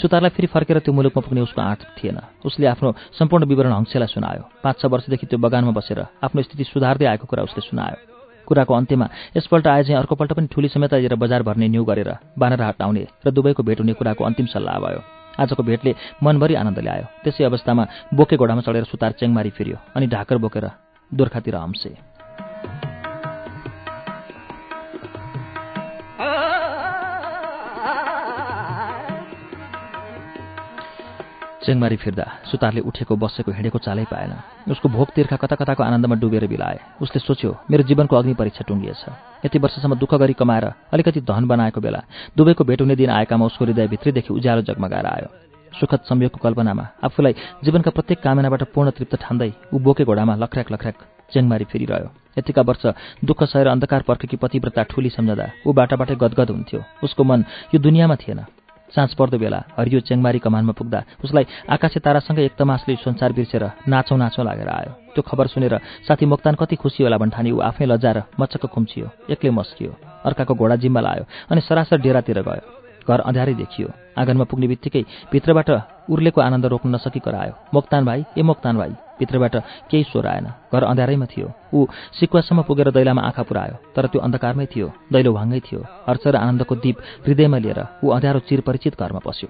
सुतारलाई फेरि फर्केर त्यो मुलुकमा पुग्ने उसको आँट थिएन। उसले आफ्नो सम्पूर्ण विवरण हङ्सेलाई सुनायो। पाँच छ वर्षदेखि त्यो बगानमा बसेर आफ्नो स्थिति सुधार्दै आएको कुरा उसले सुनायो। कुराको अन्त्यमा यसपल्ट आए चाहिँ अर्कोपल्ट पनि ठुली समेत लिएर बजार भर्ने न्यु गरेर बानरहाट आउने र दुबईको भेट हुने कुराको अन्तिम सल्लाह भयो। आजको भेटले मनभरि आनन्द ल्यायो। त्यसै अवस्थामा बोके घोडामा चढेर सुतार चेङमारी फिर्यो अनि ढाकर बोकेर दोर्खातिर हम्से। चेङमारी फिर्दा। सुतारले उठेको बसेको हिँडेको चालै पाएन। उसको भोक तिर्खा कता कताको आनन्दमा डुबेर बिलाए। उसले सोच्यो मेरो जीवनको अग्नि परीक्षा टुङ्गिएछ। यति वर्षसम्म दुःख गरी कमाएर अलिकति धन बनाएको बेला दुवैको भेट हुने दिन आएकामा उसको हृदयभित्रैदेखि उज्यालो जगमगाएर आयो। सुखद संयोगको कल्पनामा आफूलाई जीवनका प्रत्येक कामनाबाट पूर्ण तृप्त ठान्दै ऊ बोके घोडामा लख्र्याक लख्र्याक चेङमारी फिरिरह्यो। यतिका वर्ष दुःख सहेर अन्धकार पर्खेकी पतिव्रता ठुली सम्झँदा ऊ बाटाबाटै गदगद हुन्थ्यो। उसको मन यो दुनियाँमा थिएन। साँझ पर्दो बेला हरियो चेङमारी कमानमा पुग्दा उसलाई आकाशे तारासँगै एक तमासले संसार बिर्सेर नाचौँ नाचौँ लागेर आयो। त्यो खबर सुनेर साथी मोक्तान कति खुसी होला भन्ठानी ऊ आफै लजाएर मचक्क खुम्चियो एक्लै मस्कियो अर्काको घोडा जिम्मा लायो अनि सरासर डेरातिर गयो। घर अँध्यारै देखियो। आँगनमा पुग्ने बित्तिकै भित्रबाट उर्लेको आनन्द रोक्न नसकी करायो। मोक्तान भाइ ए मोक्तान भाइ भित्रबाट केही स्वर आएन। घर अँध्यारैमा थियो। ऊ सिकुवासम्म पुगेर दैलामा आँखा पुऱ्यायो तर त्यो अन्धकारमै थियो दैलो भाङ्गै थियो। हर्ष र आनन्दको दीप हृदयमा लिएर ऊ अँध्यारो चिरपरिचित घरमा पस्यो।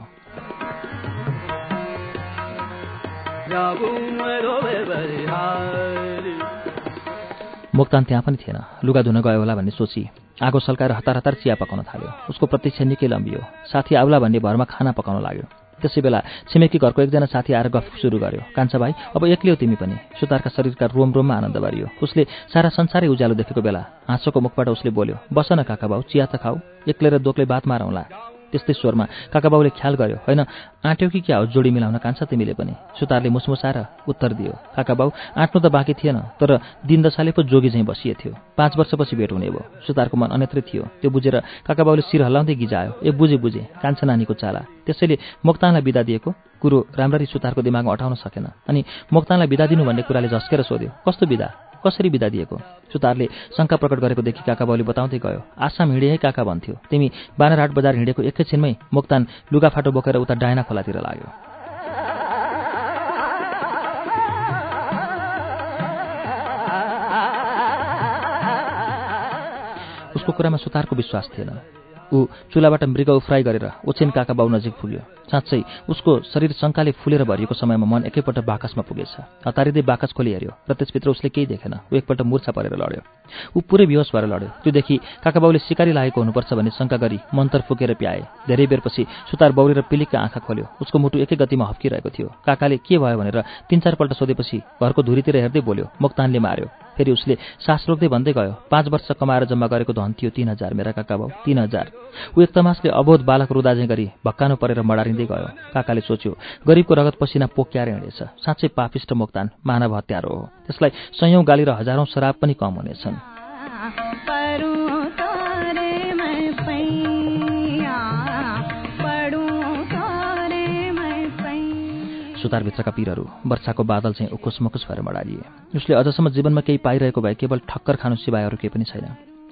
मोक्तान त्यहाँ पनि थिएन। लुगा धुन गयो होला भन्ने सोची। आगो सल्काएर हतार हतार चिया पकाउन थाल्यो। उसको प्रतीक्षा निकै लम्बियो। साथी आउला भन्ने भरमा खाना पकाउन लाग्यो। त्यसै बेला छिमेकी घरको एकजना साथी आएर गफ सुरु गर्यो। कान्छा भाइ अब एक्लै तिमी पनि। सुतारका शरीरका रोम रोममा आनन्द बारियो उसले सारा संसारै उज्यालो देखेको बेला हाँसोको मुखबाट उसले बोल्यो बस न काका बाउ चिया त खाऊ। एक्लै र दोक्लै बात मारौँला। त्यस्तै स्वरमा काकाबाउले ख्याल गर्यो होइन आँट्यौ कि क्या हो जोडी मिलाउन कान्छ तिमीले पनि? सुतारले मुसमुसाएर उत्तर दियो काकाबाउ आँट्नु त बाँकी थिएन तर दिन दशाले पो जोगी झैँ बसिए थियो। पाँच वर्षपछि भेट हुने भयो। सुतारको मन अन्यत्रै थियो। त्यो बुझेर काकाबाउले शिर हल्लाउँदै गिजायो ए बुझे बुझे कान्छ नानीको चाला। त्यसैले मोक्तानलाई बिदा दिएको? कुरो राम्ररी सुतारको दिमागमा अटाउन सकेन। अनि मोक्तानलाई बिदा दिनु भन्ने कुराले झस्केर सोध्यो कस्तो बिदा? कसरी बिदा दिएको? सुतारले शङ्का प्रकट गरेको देखि काका बाउले बताउँदै गयो आसाम हिँडे है काका भन्थ्यो। तिमी बानरहाट बजार हिँडेको एकैछिनमै मोक्तान लुगाफाटो बोकेर उता डायना खोलातिर लाग्यो। उसको कुरामा सुतारको विश्वास थिएन। ऊ चुलाबाट मृग उफ्राई गरेर ओछेन काका बाउ नजिक पुग्यो। साँच्चै उसको शरीर शङ्काले फुलेर भरिएको समयमा मन एकैपल्ट बाकसमा पुगेछ। हतारिँदै बाकस खोली हेऱ्यो र त्यसभित्र उसले केही देखेन। ऊ एकपल्ट मुर्छा परेर लड्यो। ऊ पुरै बेहोस भएर लड्यो। त्योदेखि काकाबाउले सिकारी लागेको हुनुपर्छ भन्ने शङ्का गरी मन्तर फुकेर प्याए। धेरै बेरपछि सुतार बौरेर पिलिकका आँखा खोल्यो। उसको मुटु एकै गतिमा हप्किरहेको थियो। काकाले के भयो भनेर तिन चारपल्ट सोधेपछि घरको धुरीतिर हेर्दै बोल्यो मोक्तानले मार्यो। फेरि उसले सास रोक्दै भन्दै गयो पाँच वर्ष कमाएर जम्मा गरेको धन थियो तिन हजार मेरा काका बाउ तिन हजार। ऊ एक तमासले अबोध बालक रुदाजे गरी भक्कानो परेर मडारिँदै गयो। काकाले सोच्यो गरिबको रगत पसिना पोक्याएर हिँडेछ। साँच्चै पापिष्ट मोक्तान मानव हत्यारो हो। त्यसलाई सयौँ गाली र हजारौँ शराब पनि कम हुनेछन्। सुतारभित्रका पिरहरू वर्षाको बादल चाहिँ उकुस मुकुस भएर मडारिए। उसले अझसम्म जीवनमा केही पाइरहेको भए केवल ठक्कर खानु सिवाय अरू केही पनि छैन।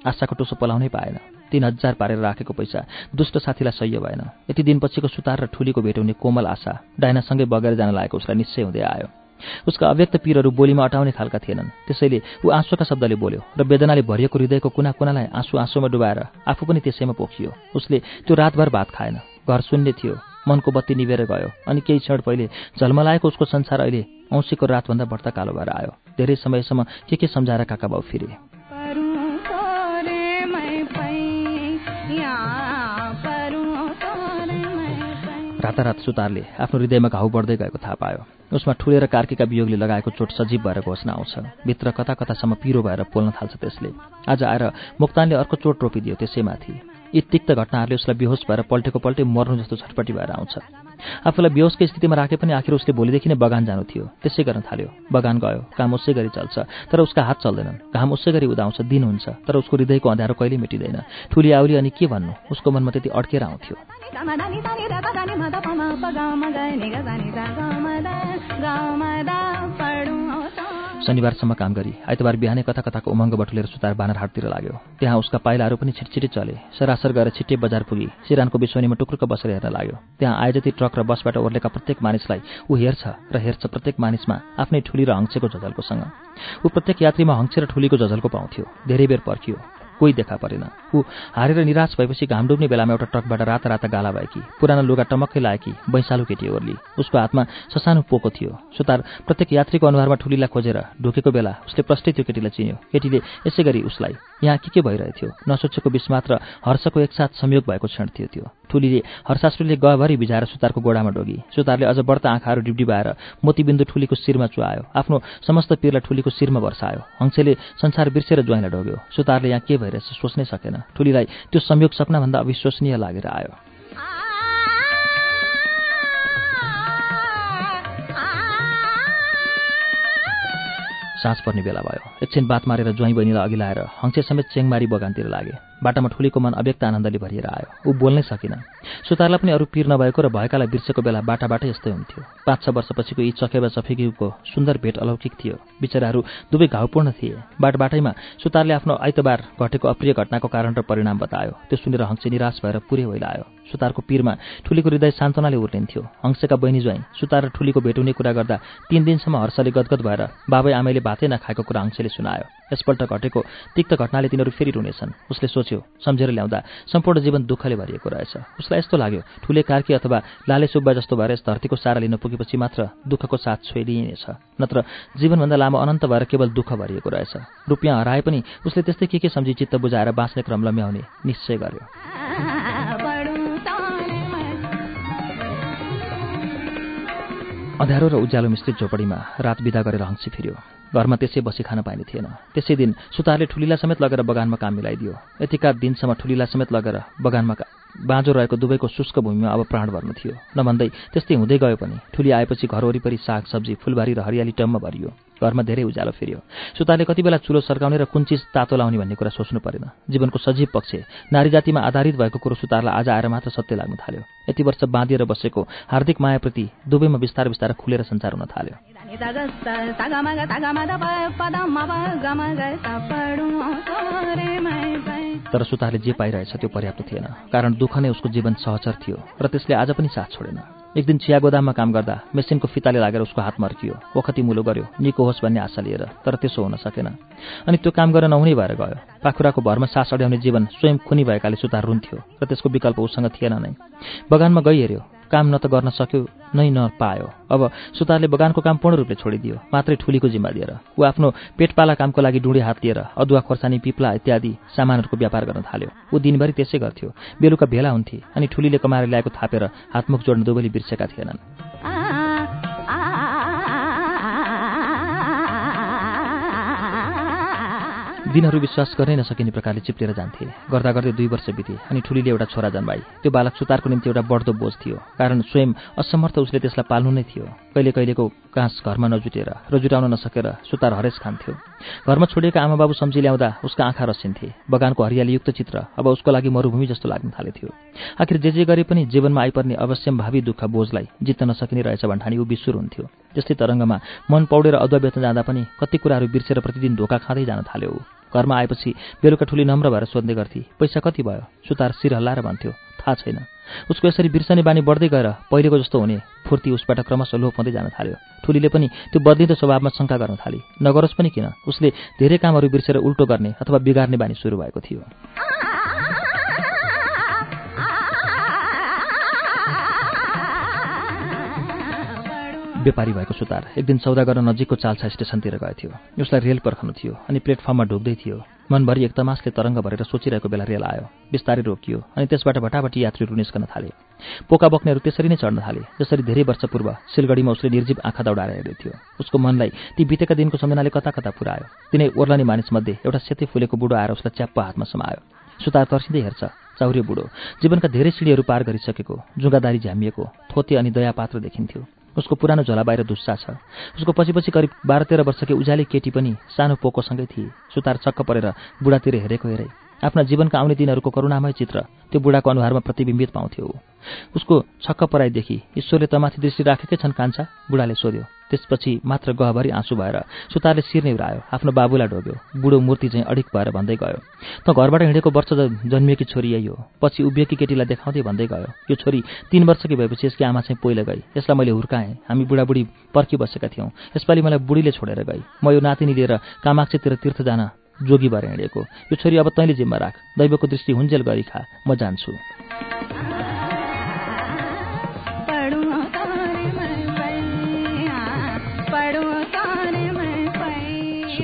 आशाको टुसो पलाउनै पाएन। तिन हजार पारेर राखेको पैसा दुष्ट साथीलाई सह्य भएन। यति दिनपछिको सुतार र ठुलीको भेट हुने कोमल आशा डाइनासँगै बगेर जान लागेको उसलाई निश्चय हुँदै आयो। उसका अव्यक्त पीरहरू बोलीमा अटाउने खालका थिएनन्। त्यसैले ऊ आँसुका शब्दले बोल्यो र वेदनाले भरिएको हृदयको कुना कुनालाई आँसु आँसुमा डुबाएर आफू पनि त्यसैमा पोखियो। उसले त्यो रातभर भात खाएन। घर शून्य थियो। मनको बत्ती निभेर गयो अनि केही क्षण पहिले झलमलाएको उसको संसार अहिले औँसीको रातभन्दा बढ्ता कालो भएर आयो। धेरै समयसम्म के के सम्झाएर काका फिरे? रातारात सुतारले आफ्नो हृदयमा घाउ बढ्दै गएको थाहा पायो। उसमा ठुलेर कार्कीका वियोगले लगाएको चोट सजीव भएर घोषणा आउँछ। भित्र कता कतासम्म पिरो भएर पोल्न थाल्छ त्यसले। आज आएर मुक्तानले अर्को चोट रोपिदियो त्यसैमाथि। यी तिक्त घटनाहरूले उसलाई बेहोस भएर पल्टेको पल्टे मर्नु जस्तो छटपट्टि भएर आउँछ। आफूलाई बेहोसको स्थितिमा राखे पनि आखिर उसले भोलिदेखि नै बगान जानु थियो। त्यसै गर्न थाल्यो। बगान गयो। काम उसै गरी चल्छ। तर उसका हात चल्दैनन्। घाम उसै गरी उदाउँछ दिन हुन्छ तर उसको हृदयको अँध्यारो कहिले मेटिँदैन। ठुली आउली अनि के भन्नु? उसको मनमा त्यति अड्केर आउँथ्यो। शनिबारसम्म काम गरी आइतबार बिहानै कता कताको उमङ्ग बटुलेर सुतार बानरहाटतिर लाग्यो। त्यहाँ उसका पाइलाहरू पनि छिटछिटै चले। सरासर गएर छिट्टै बजार पुगी। सिरानको बिस्वनीमा टुक्रुक बसेर हेर्न लाग्यो। त्यहाँ आए जति ट्रक र बसबाट ओर्लेका प्रत्येक मानिसलाई ऊ हेर्छ र हेर्छ प्रत्येक मानिसमा आफ्नै ठुली र हङ्सेको झझल्कोसँग। ऊ प्रत्येक यात्रीमा हङ्से र ठुलीको झझल्को पाउँथ्यो। धेरै बेर पर्खियो। कोही देखा परेन। ऊ हारेर निराश भएपछि घाम डुब्ने बेलामा एउटा ट्रकबाट राता राता गाला भएकी पुरानो लुगा टमक्कै लाएकी बैसालु केटी ओर्ली। उसको हातमा ससानो पोको थियो। सुतार प्रत्येक यात्रीको अनुहारमा ठुलीलाई खोजेर ढुकेको बेला उसले प्रष्टै त्यो केटीलाई चिन्यो। केटीले यसै गरी उसलाई यहाँ के के भइरहेथ्यो? नसोचेको बिच मात्र हर्षको एकसाथ संयोग भएको क्षण थियो त्यो। ठुलीले हर्षाश्रुले गहभरि भिजाएर सुतारको गोडामा डोगी। सुतारले अझ बढ्ता आँखाहरू डिब्डिबाएर मोतीबिन्दु ठुलीको शिरमा चुहायो। आफ्नो समस्त पिरलाई ठुलीको शिरमा वर्षायो हंसेले संसार बिर्सेर ज्वाइँलाई डोग्यो। सुतारले यहाँ के भइरहेछ सोच्नै सकेन। ठुलीलाई त्यो संयोग सपनाभन्दा अविश्वसनीय लागेर आयो। साँझ पर्ने बेला भयो। एकछिन बात मारेर ज्वाइँ बहिनीलाई अघि लाएर हङ्से समेत चेङमारी बगानतिर लागे। बाटामा ठुलीको मन अव्यक्त आनन्दले भरिएर आयो। ऊ बोल्नै सकिन। सुतारलाई पनि अरू पिर नभएको र भएकालाई बिर्सेको बेला बाटा बाटै यस्तै हुन्थ्यो। पाँच छ वर्षपछिको यी चकेवा चफेकीको सुन्दर भेट अलौकिक थियो। बिचराहरू दुवै घाउपूर्ण थिए। बाटबाटैमा सुतारले आफ्नो आइतबार घटेको अप्रिय घटनाको कारण र परिणाम बतायो। त्यो सुनेर हङ्से निराश भएर पुरै होइलायो। सुतारको पिरमा ठुलीको हृदय सान्त्वनाले उर्लिन्थ्यो। हंसेका बहिनी ज्वाइँ सुतार र ठुलीको भेट हुने कुरा गर्दा तीन दिनसम्म हर्षले गदगद भएर बाबै आमैले भातै नखाएको कुरा हंसेले सुनायो। यसपल्ट घटेको तिक्त घटनाले तिनीहरू फेरि रुनेछन्। उसले सोच्यो सम्झेर ल्याउँदा सम्पूर्ण जीवन दुःखले भरिएको रहेछ। उसलाई यस्तो लाग्यो ठुले कार्की अथवा लाले सुब्बा जस्तो भएर यस धरतीको सारा लिन पुगेपछि मात्र दुःखको साथ छोइदिइनेछ नत्र जीवनभन्दा लामो अनन्त भएर केवल दुःख भरिएको रहेछ। रुपियाँ हराए पनि उसले त्यस्तै के के सम्झी चित्त बुझाएर बाँच्ने क्रम लम्याउने निश्चय गर्यो। अँध्यारो र उज्यालो मिश्रित झोपडीमा रात बिदा गरेर हंसी फिर्यो। घरमा त्यसै बसी खान पाइने थिएन। त्यसै दिन सुतारले ठुलीलाई समेत लगेर बगानमा काम मिलाइदियो। यतिका दिनसम्म ठुलीलाई समेत लगेर बगानमा बाँझो रहेको दुवैको शुष्क भूमिमा अब प्राण भर्नु थियो। नभन्दै त्यस्तै हुँदै गयो पनि ठुली आएपछि घर वरिपरि साग सब्जी फुलबारी र हरियाली टम्म भरियो। घरमा धेरै उज्यालो फेरियो। सुताले कति बेला चुलो सर्काउने र कुन चिज तातो लाउने भन्ने कुरा सोच्नु परेन। जीवनको सजीव पक्ष नारी जातिमा आधारित भएको कुरो सुतारलाई आज आएर मात्र सत्य लाग्न थाल्यो। यति वर्ष बाँधिएर बसेको हार्दिक मायाप्रति दुवैमा बिस्तार बिस्तार खुलेर सञ्चार हुन थाल्यो। तर सुतारले जे पाइरहेछ त्यो पर्याप्त थिएन कारण दुःख नै उसको जीवन सहचर थियो र त्यसले आज पनि साथ छोडेन। एक दिन चिया गोदाममा काम गर्दा मेसिनको फिताले लागेर उसको हात मर्कियो। वखती मुलो गर्यो निको होस् भन्ने आशा लिएर तर त्यसो हुन सकेन। अनि त्यो काम गर्न नहुने भएर गयो। पाखुराको भरमा सास अड्याउने जीवन स्वयं खुनी भएकाले सुतार रुन्थ्यो र त्यसको विकल्प उसँग थिएन नै। बगानमा गइहेऱ्यो। काम न त गर्न सक्यो नै न पायो अब सुतारले बगानको काम पूर्ण रूपले छोडिदियो। मात्रै ठुलीको जिम्मा दिएर ऊ आफ्नो पेटपाला कामको लागि डुँडे हात लिएर अदुवा खोर्सानी पिप्ला इत्यादि सामानहरूको व्यापार गर्न थाल्यो। ऊ दिनभरि त्यसै गर्थ्यो। बेलुका भेला हुन्थे अनि ठुलीले कमाएर ल्याएको थापेर हातमुख जोड्न दुवैले बिर्सेका थिएनन्। दिनहरू विश्वास गर्नै नसकिने प्रकारले चिप्लेर जान्थे। गर्दा गर्दै दुई वर्ष बिते अनि ठुलीले एउटा छोरा जन्माई त्यो बालक सुतारको निम्ति एउटा बढ्दो बोझ थियो कारण स्वयं असमर्थ उसले त्यसलाई पाल्नु नै थियो। कहिले कहिलेको काँस घरमा नजुटेर र जुटाउन नसकेर सुतार हरेस खान्थ्यो। घरमा छोडिएका आमाबाबु सम्झी ल्याउँदा उसका आँखा रसिन्थे। बगानको हरियालीयुक्त चित्र अब उसको लागि मरुभूमि जस्तो लाग्न थालेथ्यो। आखिर जे जे गरे पनि जीवनमा आइपर्ने अवश्यम भावी दुःख बोझलाई जित्न नसकिने रहेछ भन्ठानी ऊ विश्वर हुन्थ्यो। त्यस्तै तरङ्गमा मन पौडेर अदुवा बेच्न जाँदा पनि कति कुराहरू बिर्सेर प्रतिदिन धोका खाँदै जान थाल्यो घरमा आएपछि बेलुका ठुली नम्र भएर सोध्ने गर्थे पैसा कति भयो? सुतार शिर हल्लाएर भन्थ्यो थाहा छैन। उसको यसरी बिर्सने बानी बढ्दै गएर पहिलेको जस्तो हुने फुर्ती उसबाट क्रमशः लोप हुँदै जान थाल्यो। ठुलीले पनि त्यो बद्लिँदो स्वभावमा शङ्का गर्न थाली। नगरोस् पनि किन? उसले धेरै कामहरू बिर्सेर उल्टो गर्ने अथवा बिगार्ने बानी सुरु भएको थियो। व्यापारी भएको सुतार। एक दिन सौदा गर्न नजिकको चाल्सा स्टेसनतिर गएथ्यो। उसलाई रेल पर्खनु थियो अनि प्लेटफर्ममा ढुक्दै थियो। मनभरि एक तमासले तरङ्ग भरेर सोचिरहेको बेला रेल आयो। बिस्तारै रोकियो अनि त्यसबाट भटाभटी यात्रीहरू निस्कन थाले। पोका बक्नेहरू त्यसरी नै चढ्न थाले जसरी धेरै वर्ष पूर्व सिलगढीमा उसले निर्जीव आँखा दौडाएर हेरेको थियो उसको मनलाई ती बितेका दिनको सम्झनाले कता कता पुऱ्यायो। तिनै ओर्लानी मानिसमध्ये एउटा सेतै फुलेको बुढो आएर उसलाई च्याप्प हातमा समायो। सुतार तर्सिँदै हेर्छ चाउरे बुढो जीवनका धेरै सिँढीहरू पार गरिसकेको जुगादारी झ्यामिएको थोते अनि दया पात्र देखिन्थ्यो। उसको पुरानो झोला बाहिर दुस्सा छ। उसको पछि पछि करिब बाह्र तेह्र वर्षकी उज्याली केटी पनि सानो पोकोसँगै थिए। सुतार छक्क परेर बुढातिर हेरेको हेरे। आफ्ना जीवनका आउने दिनहरूको करुणामय चित्र त्यो बुढाको अनुहारमा प्रतिबिम्बित पाउँथ्यो। उसको छक्क पराइदेखि ईश्वरले तमाथि दृष्टि राखेकै छन् कान्छा बुढाले सोध्यो। त्यसपछि मात्र गहभरि आँसु भएर सुतारले शिर उरायो आफ्नो बाबुलाई ढोग्यो बुढो मूर्ति चाहिँ अडिक भएर भन्दै गयो त घरबाट हिँडेको वर्ष जन्मिएकी छोरी यही हो। पछि उभिएकी केटीलाई देखाउँदै भन्दै गयो। यो छोरी तीन वर्षकी भएपछि यसकी आमा चाहिँ पहिला गई। यसलाई मैले हुर्काएँ। हामी बुढाबुढी पर्खिबसेका थियौँ। यसपालि मलाई बुढीले छोडेर गई। म यो नातिनी लिएर कामाक्षतिर तीर्थ जान जोगी भएर हिँडेको। यो छोरी अब तैँले जिम्मा राख। दैवको दृष्टि हुन्जेल गरी खा। म जान्छु।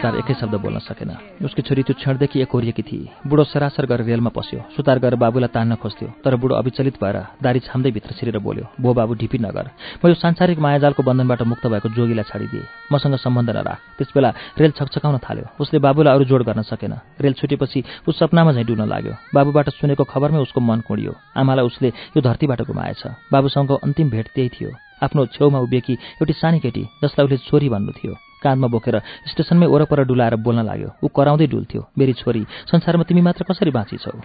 सुतार एकै शब्द बोल्न सकेन। उसकी छोरी त्यो क्षणदेखि एकोरिएकी थिए बुढो सरासर गरेर रेलमा पस्यो। सुतार गरेर बाबुलाई तान्न खोज्थ्यो। तर बुढो अविचलित भएर दारी छाम्दै भित्र छिरेर बोल्यो बो बाबु ढिपी नगर। म यो सांसारिक मायाजालको बन्धनबाट मुक्त भएको जोगीलाई छाडिदिएँ। मसँग सम्बन्ध नराख त्यसबेला रेल छकछकाउन थाल्यो। उसले बाबुलाई अरू जोड गर्न सकेन। रेल छुटेपछि उस सपनामा झैँ डुल्न लाग्यो। बाबुबाट सुनेको खबरमै उसको मन कुडियो। आमालाई उसले यो धरतीबाट गुमाएछ। बाबुसँगको अन्तिम भेट त्यही थियो। आफ्नो छेउमा उभिएकी एउटी सानी केटी जसलाई उसले छोरी भन्नु थियो। काँधमा बोकेर स्टेसनमै वरपर डुलाएर बोल्न लाग्यो। ऊ कराउँदै डुल्थ्यो। मेरी छोरी संसारमा तिमी मात्र कसरी बाँचिछौ?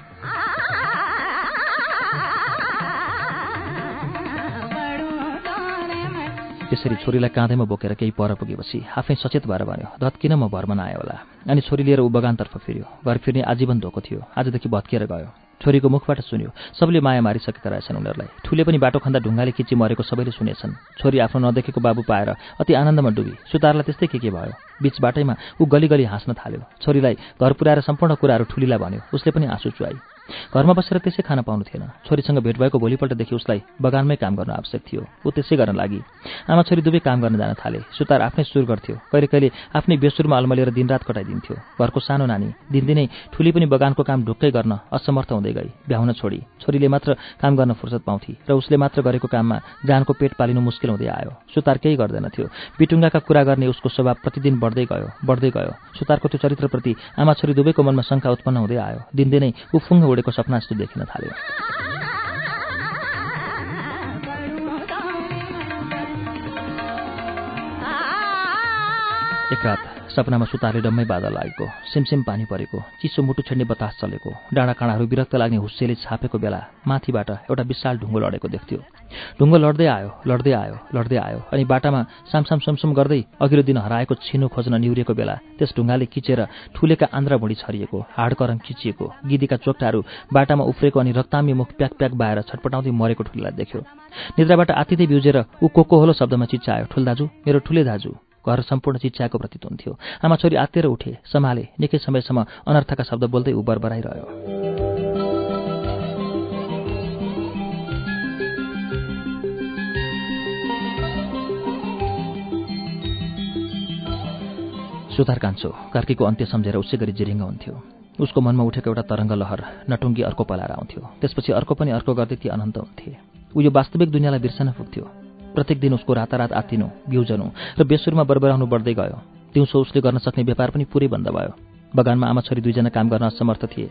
त्यसरी छोरीलाई काँधैमा बोकेर केही पर पुगेपछि आफै सचेत भएर भन्यो धत किन म भरमा नआयो होला? अनि छोरी लिएर ऊ बगानतर्फ फिर्यो। घर फिर्ने आजीवन धोको थियो। आजदेखि भत्किएर गयो। छोरीको मुखबाट सुन्यो। सबले माया मारिसकेका रहेछन् उनीहरूलाई। ठुले पनि बाटो खन्दा ढुङ्गाले खिची मरेको सबैले सुनेछन्। छोरी आफ्नो नदेखेको बाबु पाएर अति आनन्दमा डुबी। सुतारलाई त्यस्तै के के भयो? बीच बाटैमा ऊ गली गली हाँस्न थाल्यो। छोरीलाई घर पुऱ्याएर सम्पूर्ण कुराहरू ठुलीलाई भन्यो। उसले पनि आँसु चुहाई। घरमा बसेर त्यसै खान पाउनु थिएन। छोरीसँग भेट भएको भोलिपल्टदेखि उसलाई बगानमै काम गर्न आवश्यक थियो। ऊ त्यसै गर्न लागि आमा छोरी दुवै काम गर्न जान थाले। सुतार आफ्नै सुर गर्थ्यो। कहिले कहिले आफ्नै बेसुरमा अल्मलिएर दिनरात कटाइदिन्थ्यो। घरको सानो नानी दिनदिनै ठुली पनि बगानको काम ढुक्कै गर्न असमर्थ हुँदै गई। भ्याउन छोडी। छोरीले मात्र काम गर्न फुर्सद पाउँथे र उसले मात्र गरेको काममा जानको पेट पालिनु मुस्किल हुँदै आयो। सुतार केही गर्दैनथ्यो बिटुङ्गाका कुरा गर्ने उसको स्वभाव प्रतिदिन बढ्दै गयो बढ्दै गयो। सुतारको त्यो चरित्रप्रति आमा छोरी दुवैको मनमा शङ्का उत्पन्न हुँदै आयो। दिनदिनै ऊ उडेको सपना जस्तो देखिन थाल्यो। एक रात सपनामा सुतारले डम्मै बादल लागेको सिमसिम पानी परेको चिसो मुटु छेड्ने बतास चलेको डाँडा काँडाहरू विरक्त लाग्ने हुस्सेले छापेको बेला माथिबाट एउटा विशाल ढुङ्गो लडेको देख्थ्यो। ढुङ्गो लड्दै आयो लड्दै आयो लड्दै आयो अनि बाटामा सामसाम सुमसुम गर्दै अघिल्लो दिन हराएको छिनो खोज्न निहुरिएको बेला त्यस ढुङ्गाले खिचेर ठुलेका आन्द्रा भुँडी छरिएको हाडकरङ खिचिएको गिदीका चोक्टाहरू बाटामा उफ्रेको अनि रक्तामी मुख प्याक प्याक बाएर छटपटाउँदै मरेको ठुलीलाई देख्यो। निद्राबाट आतिदै बिउजेर ऊ को होलो शब्दमा चिच्चायो ठुल दाजु मेरो ठुले दाजु घर सम्पूर्ण चिच्याको प्रतीत हुन्थ्यो। आमा छोरी आत्तेर उठे। सम्हाले निकै समयसम्म अनर्थका शब्द बोल्दै ऊ बरबराइरह्यो सुधार कान्छो कार्कीको अन्त्य सम्झेर उसै गरी जिरिङ्ग हुन्थ्यो। उसको मनमा उठेको एउटा तरङ्ग लहर नटुङ्गी अर्को पलाएर आउँथ्यो। त्यसपछि अर्को पनि अर्को गर्दै ती अनन्त हुन्थे। ऊ यो वास्तविक दुनियाँलाई बिर्सन पुग्थ्यो। प्रत्येक दिन उसको रातारात आत्तिनु बिउजनु र बेसुरमा बरबराउनु बढ्दै गयो। दिउँसो उसले गर्न सक्ने व्यापार पनि पुरै बन्द भयो। बगानमा आमा छोरी दुईजना काम गर्न असमर्थ थिए।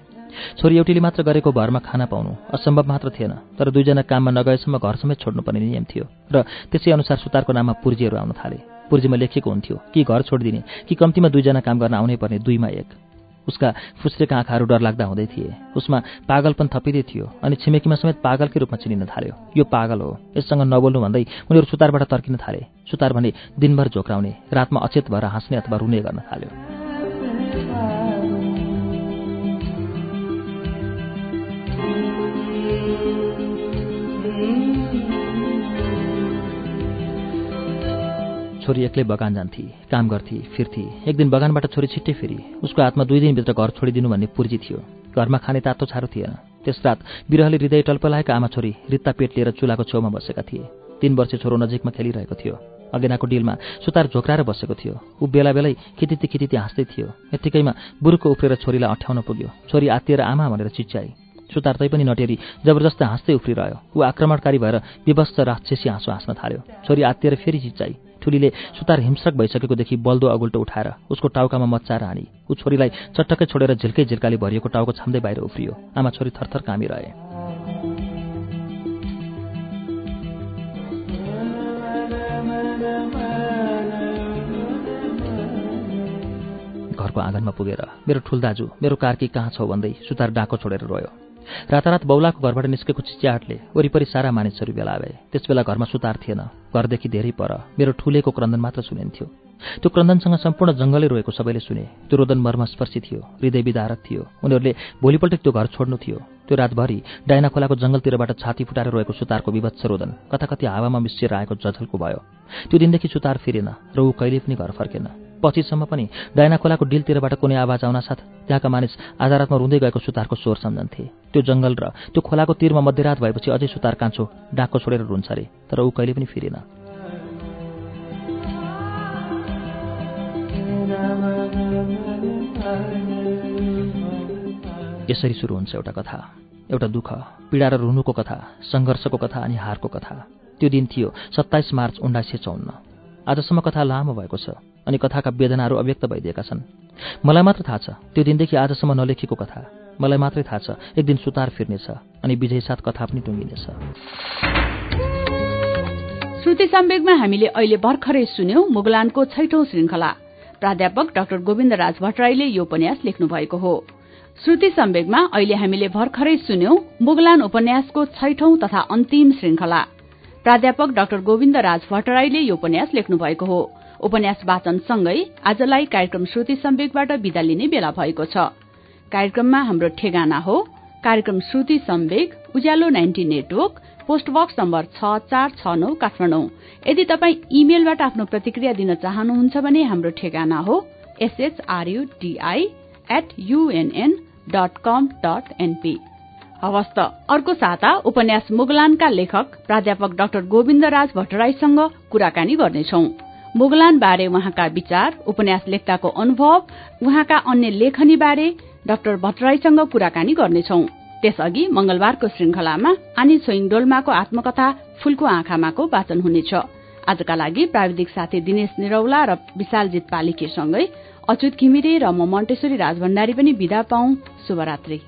छोरी एउटीले मात्र गरेको भरमा खाना पाउनु असम्भव मात्र थिएन तर दुईजना काममा नगएसम्म घर समेत छोड्नुपर्ने नियम थियो र त्यसै अनुसार सुतारको नाममा पुर्जीहरू आउन थाले। पुर्जीमा लेखेको हुन्थ्यो कि घर छोडिदिने कि कम्तीमा दुईजना काम गर्न आउनै पर्ने दुईमा एक। उसका फुस्रेका आँखाहरू डरलाग्दा हुँदै थिए। उसमा पागलपन थपिँदै थियो अनि छिमेकीमा समेत पागलकै रूपमा चिनिन थाल्यो। यो पागल हो यससँग नबोल्नु भन्दै उनीहरू सुतारबाट तर्किन थाले। सुतार भने दिनभर झोक्राउने रातमा अचेत भएर हाँस्ने अथवा रुने गर्न थाल्यो। छोरी एक्लै बगान जान्थे काम गर्थे फिर्थे। एक दिन बगानबाट छोरी छिट्टै फेरि उसको हातमा दुई दिनभित्र घर छोडिदिनु भन्ने पुर्जी थियो। घरमा खाने तातो छारो थिएन। त्यस रात बिरहले हृदय टल्पलाएका आमा छोरी रित्ता पेट लिएर चुलाको छेउमा बसेका थिए। तीन वर्ष छोरो नजिकमा खेलिरहेको थियो। अगेनाको डिलमा सुतार झोक्राएर बसेको थियो। ऊ बेला बेलै खितिती खितिती हाँस्दै थियो। यत्तिकैमा बुरुको उफ्रेर छोरीलाई अठ्याउन पुग्यो। छोरी आत्तिएर आमा भनेर चिच्याई। सुतार तै पनि नटेरी जबरजस्त हाँस्दै उफ्रिरह्यो। ऊ आक्रमणकारी भएर विवस्त राक्षसी हाँसो हाँस्न थाल्यो। छोरी आत्तिएर फेरि चिच्चाई ठुलीले सुतार हिंस्रक भइसकेकोदेखि बल्दो अगुल्टो उठाएर उसको टाउकामा मच्चाएर हानी ऊ छोरीलाई चट्टकै छोडेर झिल्कै झिल्काले भरिएको टाउको छाम्दै बाहिर उफ्रियो। आमा छोरी थरथर कामिरहे घरको आँगनमा पुगेर मेरो ठुल दाजु मेरो कार्की कहाँ छौ? भन्दै सुतार डाको छोडेर रोयो। रातारात बौलाको घरबाट निस्केको चिच्याटले वरिपरि सारा मानिसहरू बेला भए त्यसबेला घरमा सुतार थिएन। घरदेखि धेरै पर। मेरो ठुलेको क्रन्दन मात्र सुनिन्थ्यो। त्यो क्रन्दनसँग सम्पूर्ण जङ्गलै रोएको सबैले सुने। त्यो रोदन मर्मस्पर्शी थियो हृदय विदारक थियो। उनीहरूले भोलिपल्ट त्यो घर छोड्नु थियो। त्यो रातभरि डाइना खोलाको जङ्गलतिरबाट छाती फुटाएर रोएको सुतारको विभत्स रोदन कति हावामा मिसिएर आएको जझलको भयो। त्यो दिनदेखि सुतार फिरेन र ऊ कहिले पनि घर फर्केन। पछिसम्म पनि डाइना खोलाको डिलतिरबाट कुनै आवाज आउन साथ त्यहाँका मानिस आधारातमा रुँदै गएको सुतारको स्वर सम्झन्थे त्यो जङ्गल र त्यो खोलाको तिरमा मध्यरात भएपछि अझै सुतार कान्छो डाको छोडेर रुन्छ अरे तर ऊ कहिले पनि फिरेन। यसरी सुरु हुन्छ एउटा कथा एउटा दुःख पीडा र रुनुको कथा सङ्घर्षको कथा अनि हारको कथा। त्यो दिन थियो सत्ताइस मार्च उन्नाइस सय चौन्न। आजसम्म कथा लामो भएको छ। अनि कथाका वेदनाहरू अव्यक्त भइदिएका छन्। मलाई मात्र थाहा छ त्यो दिनदेखि आजसम्म नलेखेको कथा। मलाई मात्रै थाहा छ एक दिन सुतार फिर्नेछ अनि विजय साथ कथा पनि टुङ्गिनेछ। श्रुति सम्वेगमा हामीले अहिले भर्खरै सुन्यौं मुगलानको छैठौं श्रृङ्खला। प्राध्यापक डाक्टर गोविन्द राज भट्टराईले यो उपन्यास लेख्नु भएको हो। श्रुति सम्वेगमा अहिले हामीले भर्खरै सुन्यौं मुगलान उपन्यासको छैठौं तथा अन्तिम श्रृङ्खला। प्राध्यापक डाक्टर गोविन्द राज भट्टराईले यो उपन्यास लेख्नु भएको हो। उपन्यास वाचनसँगै आजलाई कार्यक्रम श्रुति सम्वेकबाट विदा लिने बेला भएको छ। कार्यक्रममा हाम्रो ठेगाना हो। कार्यक्रम श्रुति Sambeg Ujyaalo ninety network post box number छ चार छ नौ काठमाडौँ। यदि तपाई इमेलबाट आफ्नो प्रतिक्रिया दिन चाहनुहुन्छ भने हाम्रो ठेगाना हो। S H R U T I at U N N dot com dot N P हवस् अर्को साता उपन्यास मुगलानका लेखक प्राध्यापक डाक्टर गोविन्द राज भट्टराईसँग कुराकानी गर्नेछौ। मुगलान बारे उहाँका विचार उपन्यास लेख्दाको अनुभव उहाँका अन्य लेखनी बारे डाक्टर भट्टराईसँग कुराकानी गर्नेछौ। त्यसअघि मंगलबारको श्रृंखलामा आनी छोइङ डोल्माको आत्मकथा फूलको आँखामाको वाचन हुनेछ। आजका लागि प्राविधिक साथी दिनेश निरौला र विशालजित पालिकेसँगै अच्युत घिमिरे र म मन्टेश्वरी राजभण्डारी पनि विदा पाउ शुभरात्री।